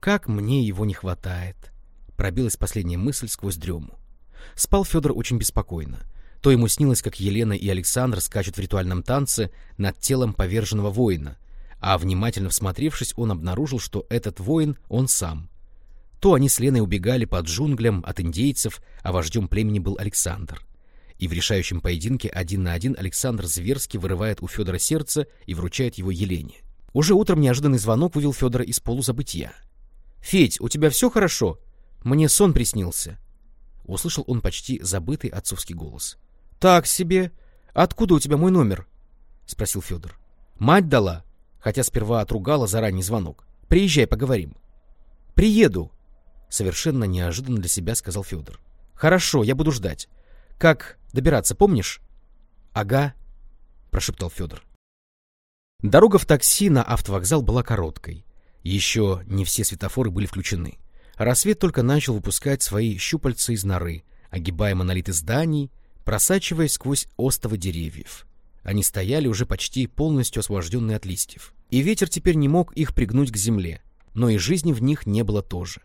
Как мне его не хватает. Пробилась последняя мысль сквозь дрему. Спал Федор очень беспокойно. То ему снилось, как Елена и Александр скачут в ритуальном танце над телом поверженного воина, а внимательно всмотревшись, он обнаружил, что этот воин — он сам. То они с Леной убегали под джунглям от индейцев, а вождем племени был Александр и в решающем поединке один на один Александр зверски вырывает у Федора сердце и вручает его Елене. Уже утром неожиданный звонок вывел Федора из полузабытия. «Федь, у тебя все хорошо? Мне сон приснился». Услышал он почти забытый отцовский голос. «Так себе. Откуда у тебя мой номер?» — спросил Федор. «Мать дала, хотя сперва отругала за ранний звонок. Приезжай, поговорим». «Приеду», — совершенно неожиданно для себя сказал Федор. «Хорошо, я буду ждать. Как добираться, помнишь? — Ага, — прошептал Федор. Дорога в такси на автовокзал была короткой. Еще не все светофоры были включены. Рассвет только начал выпускать свои щупальца из норы, огибая монолиты зданий, просачиваясь сквозь остовы деревьев. Они стояли уже почти полностью освобожденные от листьев. И ветер теперь не мог их пригнуть к земле, но и жизни в них не было тоже.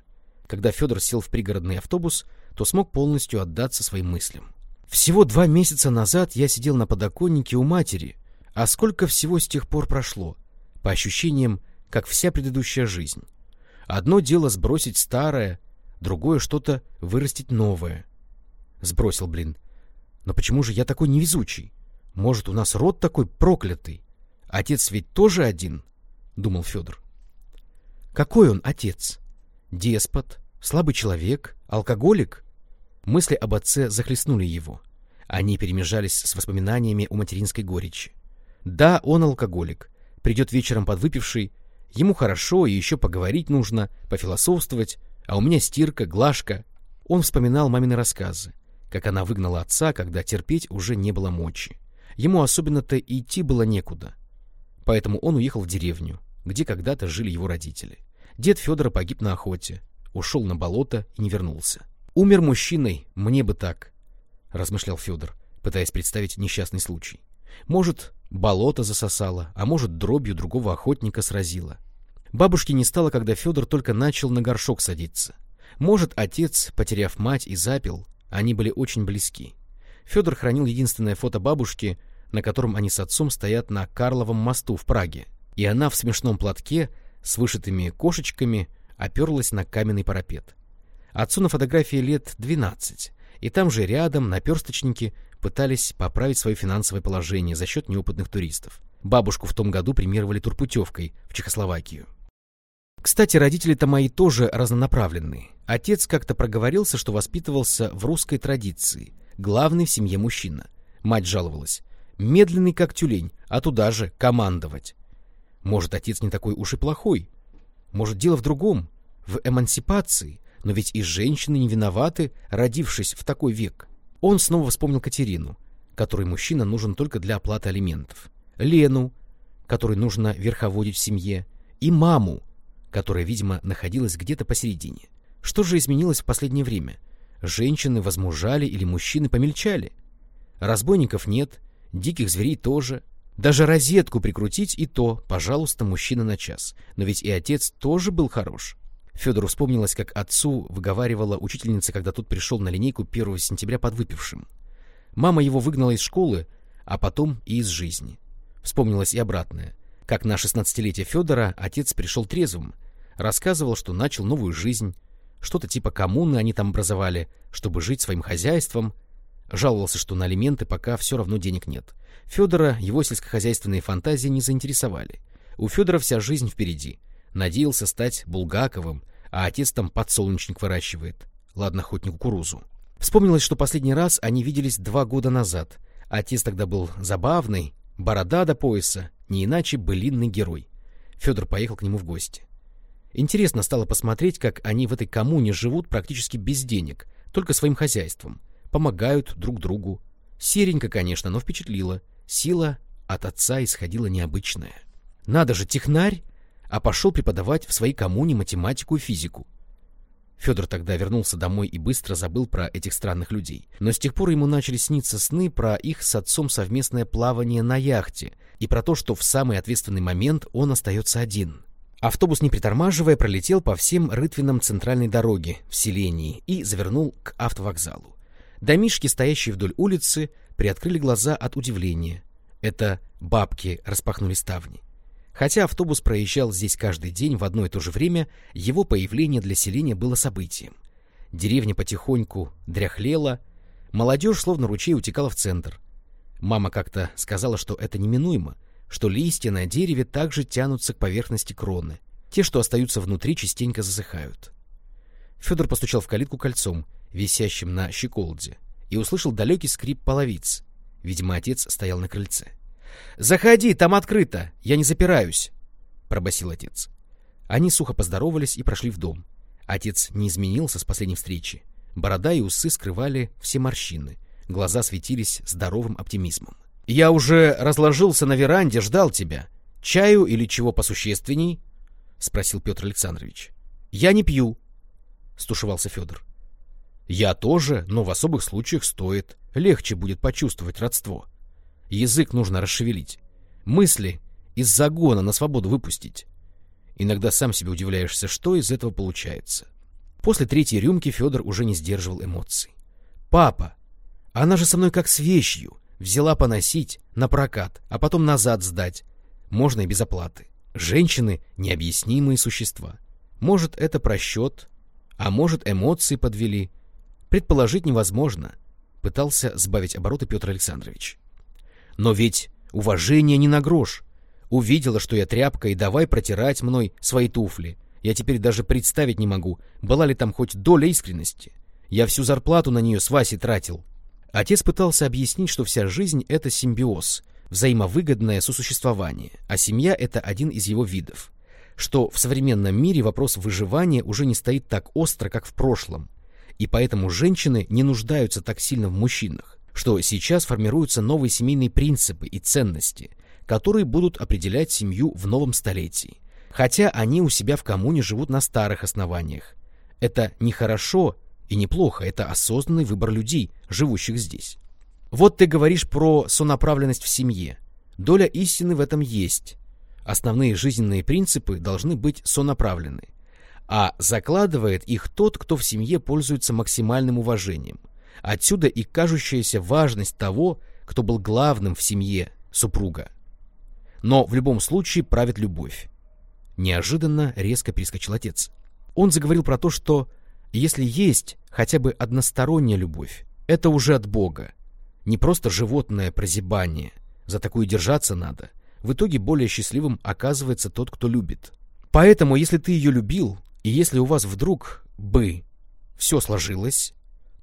Когда Федор сел в пригородный автобус, то смог полностью отдаться своим мыслям. Всего два месяца назад я сидел на подоконнике у матери, а сколько всего с тех пор прошло, по ощущениям, как вся предыдущая жизнь. Одно дело сбросить старое, другое что-то вырастить новое. Сбросил, блин. Но почему же я такой невезучий? Может, у нас род такой проклятый? Отец ведь тоже один, — думал Федор. Какой он отец? Деспот? Слабый человек? Алкоголик? Мысли об отце захлестнули его. Они перемежались с воспоминаниями о материнской горечи. Да, он алкоголик. Придет вечером подвыпивший. Ему хорошо, и еще поговорить нужно, пофилософствовать. А у меня стирка, глажка. Он вспоминал мамины рассказы, как она выгнала отца, когда терпеть уже не было мочи. Ему особенно-то идти было некуда. Поэтому он уехал в деревню, где когда-то жили его родители. Дед Федора погиб на охоте, ушел на болото и не вернулся. Умер мужчиной, мне бы так, — размышлял Федор, пытаясь представить несчастный случай. Может, болото засосало, а может, дробью другого охотника сразило. Бабушки не стало, когда Федор только начал на горшок садиться. Может, отец, потеряв мать и запил, они были очень близки. Федор хранил единственное фото бабушки, на котором они с отцом стоят на Карловом мосту в Праге, и она в смешном платке с вышитыми кошечками оперлась на каменный парапет. Отцу на фотографии лет 12, и там же рядом наперсточники пытались поправить свое финансовое положение за счет неопытных туристов. Бабушку в том году премировали турпутевкой в Чехословакию. Кстати, родители-то мои тоже разнонаправленные. Отец как-то проговорился, что воспитывался в русской традиции. Главный в семье мужчина. Мать жаловалась. Медленный, как тюлень, а туда же командовать. Может, отец не такой уж и плохой. Может, дело в другом, в эмансипации. Но ведь и женщины не виноваты, родившись в такой век. Он снова вспомнил Катерину, которой мужчина нужен только для оплаты алиментов. Лену, которой нужно верховодить в семье. И маму, которая, видимо, находилась где-то посередине. Что же изменилось в последнее время? Женщины возмужали или мужчины помельчали? Разбойников нет, диких зверей тоже. Даже розетку прикрутить и то, пожалуйста, мужчина на час. Но ведь и отец тоже был хорош. Федору вспомнилось, как отцу выговаривала учительница, когда тот пришел на линейку 1 сентября подвыпившим. Мама его выгнала из школы, а потом и из жизни. Вспомнилось и обратное. Как на шестнадцатилетие Федора отец пришел трезвым, рассказывал, что начал новую жизнь, что-то типа коммуны они там образовали, чтобы жить своим хозяйством. Жаловался, что на алименты пока все равно денег нет. Федора его сельскохозяйственные фантазии не заинтересовали. У Федора вся жизнь впереди. Надеялся стать Булгаковым, а отец там подсолнечник выращивает. Ладно, хоть не кукурузу. Вспомнилось, что последний раз они виделись два года назад. Отец тогда был забавный, Борода до пояса, не иначе былинный герой. Федор поехал к нему в гости. Интересно стало посмотреть, как они в этой коммуне живут практически без денег, только своим хозяйством. Помогают друг другу. Серенько, конечно, но впечатлило. Сила от отца исходила необычная. Надо же, технарь! А пошел преподавать в своей коммуне математику и физику. Федор тогда вернулся домой и быстро забыл про этих странных людей. Но с тех пор ему начали сниться сны про их с отцом совместное плавание на яхте и про то, что в самый ответственный момент он остается один. Автобус, не притормаживая, пролетел по всем рытвинам центральной дороги в селении и завернул к автовокзалу. Домишки, стоящие вдоль улицы, приоткрыли глаза от удивления. Это бабки распахнули ставни. Хотя автобус проезжал здесь каждый день в одно и то же время, его появление для селения было событием. Деревня потихоньку дряхлела, молодежь словно ручей утекала в центр. Мама как-то сказала, что это неминуемо, что листья на дереве также тянутся к поверхности кроны. Те, что остаются внутри, частенько засыхают. Федор постучал в калитку кольцом, висящим на щеколде, и услышал далекий скрип половиц. Видимо, отец стоял на крыльце. «Заходи, там открыто, я не запираюсь», — пробасил отец. Они сухо поздоровались и прошли в дом. Отец не изменился с последней встречи. Борода и усы скрывали все морщины, глаза светились здоровым оптимизмом. «Я уже разложился на веранде, ждал тебя. Чаю или чего посущественней?» — спросил Петр Александрович. «Я не пью», — стушевался Федор. «Я тоже, но в особых случаях стоит. Легче будет почувствовать родство». Язык нужно расшевелить. Мысли из загона на свободу выпустить. Иногда сам себе удивляешься, что из этого получается. После третьей рюмки Федор уже не сдерживал эмоций. «Папа, она же со мной как с вещью. Взяла поносить, на прокат, а потом назад сдать. Можно и без оплаты. Женщины — необъяснимые существа. Может, это просчет, а может, эмоции подвели. Предположить невозможно», — пытался сбавить обороты Петр Александрович. Но ведь уважение не на грош. Увидела, что я тряпка, и давай протирать мной свои туфли. Я теперь даже представить не могу, была ли там хоть доля искренности. Я всю зарплату на нее с Васей тратил. Отец пытался объяснить, что вся жизнь — это симбиоз, взаимовыгодное сосуществование, а семья — это один из его видов. Что в современном мире вопрос выживания уже не стоит так остро, как в прошлом, и поэтому женщины не нуждаются так сильно в мужчинах что сейчас формируются новые семейные принципы и ценности, которые будут определять семью в новом столетии. Хотя они у себя в коммуне живут на старых основаниях. Это не хорошо и не плохо, это осознанный выбор людей, живущих здесь. Вот ты говоришь про сонаправленность в семье. Доля истины в этом есть. основные жизненные принципы должны быть сонаправлены, а закладывает их тот, кто в семье пользуется максимальным уважением. Отсюда и кажущаяся важность того, кто был главным в семье, супруга. Но в любом случае правит любовь. Неожиданно резко перескочил отец. Он заговорил про то, что если есть хотя бы односторонняя любовь, это уже от Бога. Не просто животное прозябание. За такую держаться надо. В итоге более счастливым оказывается тот, кто любит. Поэтому, если ты ее любил, и если у вас вдруг бы все сложилось,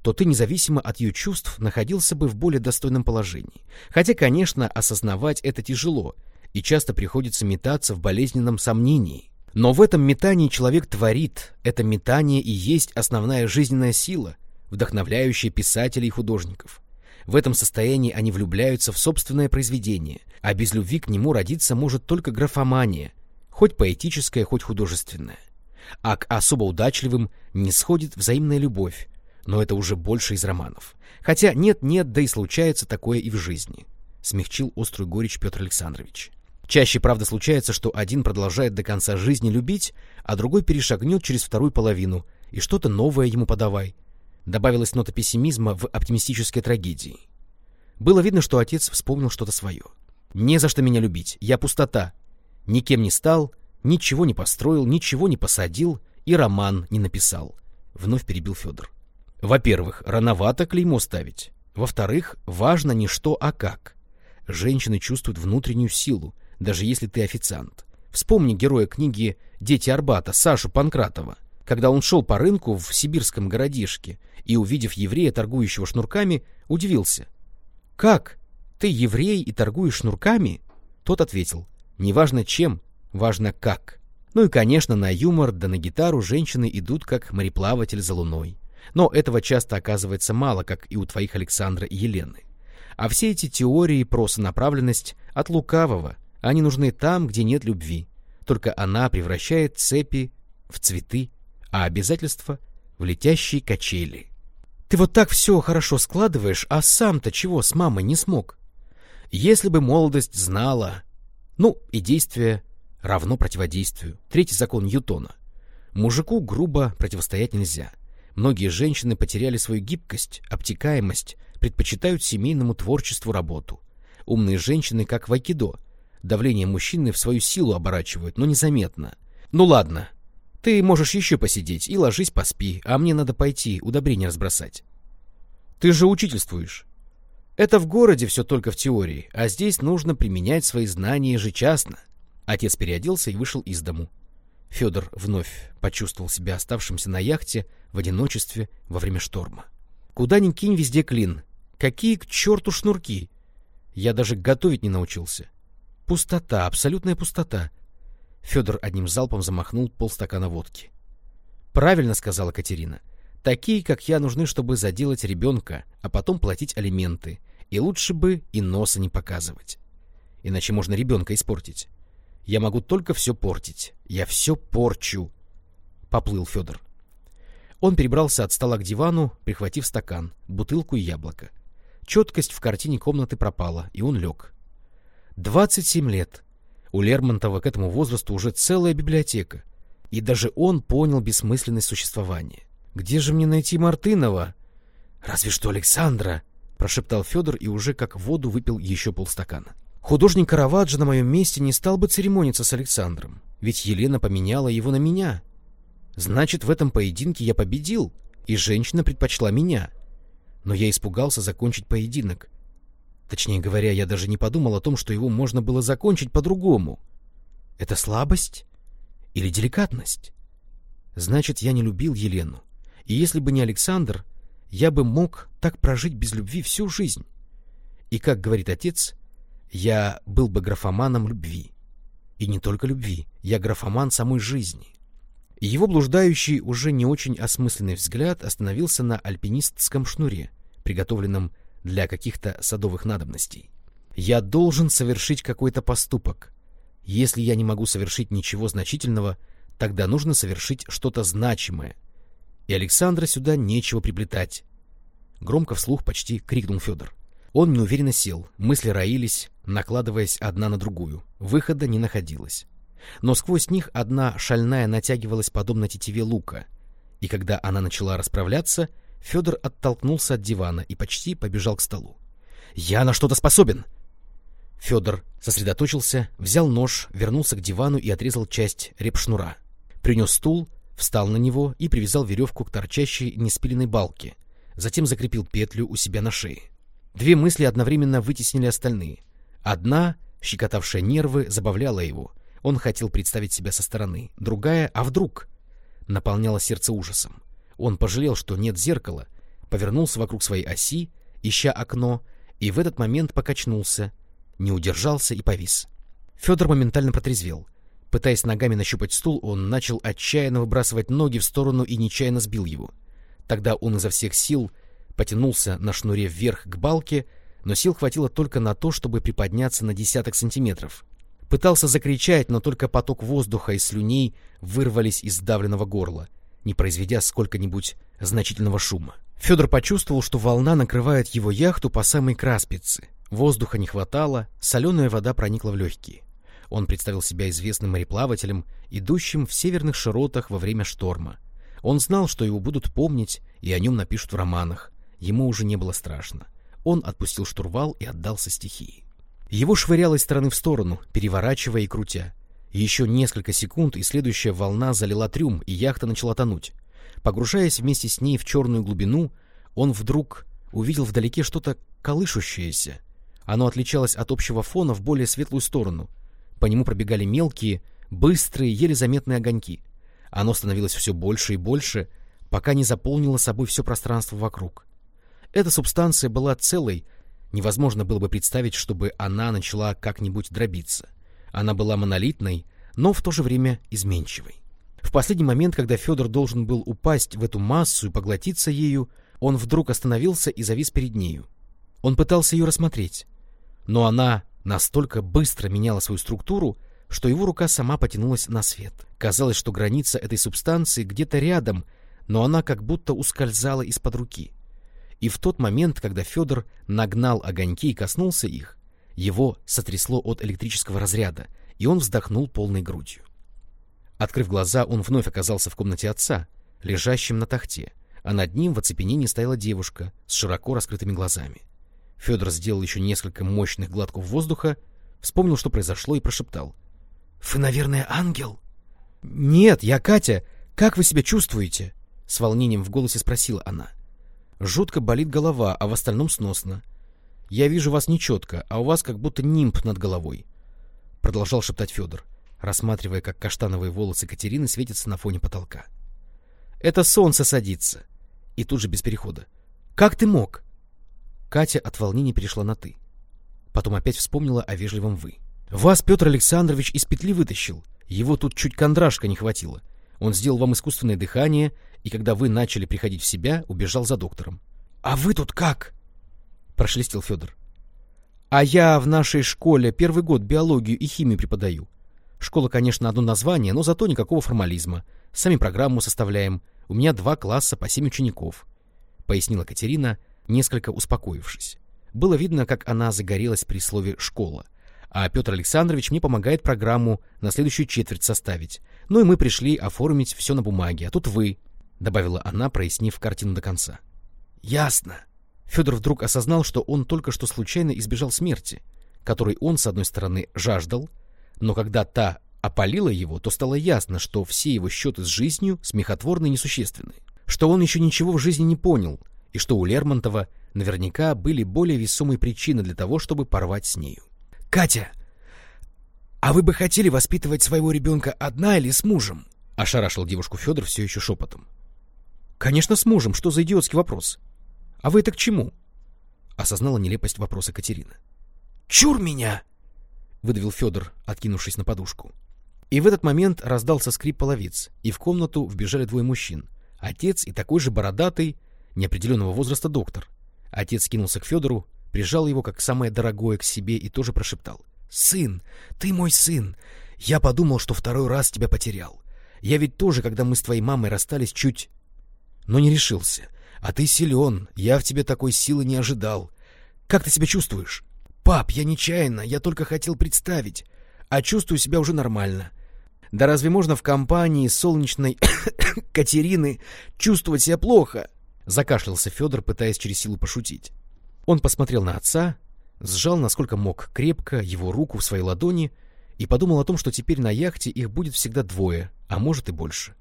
то ты независимо от ее чувств находился бы в более достойном положении. Хотя, конечно, осознавать это тяжело, и часто приходится метаться в болезненном сомнении. Но в этом метании человек творит, это метание и есть основная жизненная сила, вдохновляющая писателей и художников. В этом состоянии они влюбляются в собственное произведение, а без любви к нему родиться может только графомания, хоть поэтическая, хоть художественная. А к особо удачливым не сходит взаимная любовь, но это уже больше из романов. Хотя нет-нет, да и случается такое и в жизни, смягчил острую горечь Петр Александрович. Чаще, правда, случается, что один продолжает до конца жизни любить, а другой перешагнет через вторую половину, и что-то новое ему подавай. Добавилась нота пессимизма в оптимистической трагедии. Было видно, что отец вспомнил что-то свое. «Не за что меня любить, я пустота. Никем не стал, ничего не построил, ничего не посадил и роман не написал», — вновь перебил Федор. Во-первых, рановато клеймо ставить. Во-вторых, важно не что, а как. Женщины чувствуют внутреннюю силу, даже если ты официант. Вспомни героя книги «Дети Арбата» Сашу Панкратова, когда он шел по рынку в сибирском городишке и, увидев еврея, торгующего шнурками, удивился. «Как? Ты еврей и торгуешь шнурками?» Тот ответил. «Неважно чем, важно как». Ну и, конечно, на юмор да на гитару женщины идут как мореплаватель за луной. Но этого часто оказывается мало, как и у твоих Александра и Елены. А все эти теории про сонаправленность от лукавого, они нужны там, где нет любви. Только она превращает цепи в цветы, а обязательства в летящие качели. Ты вот так все хорошо складываешь, а сам-то чего с мамой не смог? Если бы молодость знала... Ну, и действие равно противодействию. Третий закон Ньютона. Мужику грубо противостоять нельзя. Многие женщины потеряли свою гибкость, обтекаемость, предпочитают семейному творчеству работу. Умные женщины, как в айкидо, давление мужчины в свою силу оборачивают, но незаметно. Ну ладно, ты можешь еще посидеть и ложись поспи, а мне надо пойти удобрения разбросать. Ты же учительствуешь. Это в городе все только в теории, а здесь нужно применять свои знания ежечасно. Отец переоделся и вышел из дому. Федор вновь почувствовал себя оставшимся на яхте в одиночестве во время шторма. Куда ни кинь, везде клин. Какие к черту шнурки? Я даже готовить не научился. Пустота, абсолютная пустота. Федор одним залпом замахнул полстакана водки. Правильно сказала Катерина. Такие, как я, нужны, чтобы заделать ребенка, а потом платить алименты. И лучше бы и носа не показывать. Иначе можно ребенка испортить. Я могу только все портить. Я все порчу. Поплыл Федор. Он перебрался от стола к дивану, прихватив стакан, бутылку и яблоко. Четкость в картине комнаты пропала, и он лег. Двадцать семь лет. У Лермонтова к этому возрасту уже целая библиотека. И даже он понял бессмысленность существования. «Где же мне найти Мартынова?» «Разве что Александра!» — прошептал Федор и уже как воду выпил еще полстакана. Художник Караваджо на моем месте не стал бы церемониться с Александром, ведь Елена поменяла его на меня. Значит, в этом поединке я победил, и женщина предпочла меня. Но я испугался закончить поединок. Точнее говоря, я даже не подумал о том, что его можно было закончить по-другому. Это слабость или деликатность? Значит, я не любил Елену. И если бы не Александр, я бы мог так прожить без любви всю жизнь. И, как говорит отец, я был бы графоманом любви. И не только любви, я графоман самой жизни. Его блуждающий, уже не очень осмысленный взгляд остановился на альпинистском шнуре, приготовленном для каких-то садовых надобностей. Я должен совершить какой-то поступок. Если я не могу совершить ничего значительного, тогда нужно совершить что-то значимое. И Александра сюда нечего приплетать. Громко вслух почти крикнул Федор. Он неуверенно сел, мысли роились, накладываясь одна на другую. Выхода не находилось. Но сквозь них одна шальная натягивалась подобно тетиве лука. И когда она начала расправляться, Федор оттолкнулся от дивана и почти побежал к столу. «Я на что-то способен!» Федор сосредоточился, взял нож, вернулся к дивану и отрезал часть репшнура. Принес стул, встал на него и привязал веревку к торчащей неспиленной балке. Затем закрепил петлю у себя на шее. Две мысли одновременно вытеснили остальные. Одна, щекотавшая нервы, забавляла его. Он хотел представить себя со стороны. Другая, а вдруг? Наполняло сердце ужасом. Он пожалел, что нет зеркала, повернулся вокруг своей оси, ища окно, и в этот момент покачнулся, не удержался и повис. Федор моментально протрезвел. Пытаясь ногами нащупать стул, он начал отчаянно выбрасывать ноги в сторону и нечаянно сбил его. Тогда он изо всех сил потянулся на шнуре вверх к балке, но сил хватило только на то, чтобы приподняться на десяток сантиметров. Пытался закричать, но только поток воздуха и слюней вырвались из сдавленного горла, не произведя сколько-нибудь значительного шума. Федор почувствовал, что волна накрывает его яхту по самой краспице. Воздуха не хватало, соленая вода проникла в легкие. Он представил себя известным мореплавателем, идущим в северных широтах во время шторма. Он знал, что его будут помнить, и о нем напишут в романах. Ему уже не было страшно. Он отпустил штурвал и отдался стихии. Его швыряло из стороны в сторону, переворачивая и крутя. Еще несколько секунд, и следующая волна залила трюм, и яхта начала тонуть. Погружаясь вместе с ней в черную глубину, он вдруг увидел вдалеке что-то колышущееся. Оно отличалось от общего фона в более светлую сторону. По нему пробегали мелкие, быстрые, еле заметные огоньки. Оно становилось все больше и больше, пока не заполнило собой все пространство вокруг. Эта субстанция была целой, невозможно было бы представить, чтобы она начала как-нибудь дробиться. Она была монолитной, но в то же время изменчивой. В последний момент, когда Федор должен был упасть в эту массу и поглотиться ею, он вдруг остановился и завис перед нею. Он пытался ее рассмотреть, но она настолько быстро меняла свою структуру, что его рука сама потянулась на свет. Казалось, что граница этой субстанции где-то рядом, но она как будто ускользала из-под руки. И в тот момент, когда Федор нагнал огоньки и коснулся их, его сотрясло от электрического разряда, и он вздохнул полной грудью. Открыв глаза, он вновь оказался в комнате отца, лежащем на тахте, а над ним в оцепенении стояла девушка с широко раскрытыми глазами. Федор сделал еще несколько мощных глотков воздуха, вспомнил, что произошло, и прошептал. — Вы, наверное, ангел? — Нет, я Катя. Как вы себя чувствуете? — с волнением в голосе спросила она. Жутко болит голова, а в остальном сносно. Я вижу вас нечетко, а у вас как будто нимб над головой. Продолжал шептать Федор, рассматривая, как каштановые волосы Катерины светятся на фоне потолка. Это солнце садится. И тут же без перехода. Как ты мог? Катя от волнения перешла на «ты». Потом опять вспомнила о вежливом «вы». Вас Петр Александрович из петли вытащил. Его тут чуть кондрашка не хватило. Он сделал вам искусственное дыхание, и когда вы начали приходить в себя, убежал за доктором. — А вы тут как? — прошелестел Федор. — А я в нашей школе первый год биологию и химию преподаю. Школа, конечно, одно название, но зато никакого формализма. Сами программу составляем. У меня два класса по семь учеников, — пояснила Катерина, несколько успокоившись. Было видно, как она загорелась при слове «школа». А Петр Александрович мне помогает программу на следующую четверть составить. Ну и мы пришли оформить все на бумаге, а тут вы, — добавила она, прояснив картину до конца. — Ясно. Федор вдруг осознал, что он только что случайно избежал смерти, которой он, с одной стороны, жаждал, но когда та опалила его, то стало ясно, что все его счеты с жизнью смехотворны и несущественны, что он еще ничего в жизни не понял, и что у Лермонтова наверняка были более весомые причины для того, чтобы порвать с нею. — Катя, а вы бы хотели воспитывать своего ребенка одна или с мужем? — ошарашил девушку Федор все еще шепотом. — Конечно, с мужем. Что за идиотский вопрос? А вы это к чему? — осознала нелепость вопроса Катерина. — Чур меня! — выдавил Федор, откинувшись на подушку. И в этот момент раздался скрип половиц, и в комнату вбежали двое мужчин. Отец и такой же бородатый, неопределенного возраста доктор. Отец кинулся к Федору, прижал его как самое дорогое к себе и тоже прошептал. — Сын, ты мой сын! Я подумал, что второй раз тебя потерял. Я ведь тоже, когда мы с твоей мамой расстались, чуть... Но не решился. А ты силен, я в тебе такой силы не ожидал. Как ты себя чувствуешь? Пап, я нечаянно, я только хотел представить. А чувствую себя уже нормально. Да разве можно в компании солнечной Катерины чувствовать себя плохо? Закашлялся Федор, пытаясь через силу пошутить. Он посмотрел на отца, сжал насколько мог крепко его руку в своей ладони и подумал о том, что теперь на яхте их будет всегда двое, а может и больше.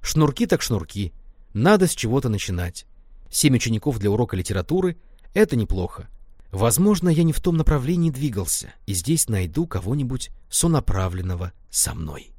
Шнурки так шнурки. Надо с чего-то начинать. Семь учеников для урока литературы — это неплохо. Возможно, я не в том направлении двигался, и здесь найду кого-нибудь сонаправленного со мной.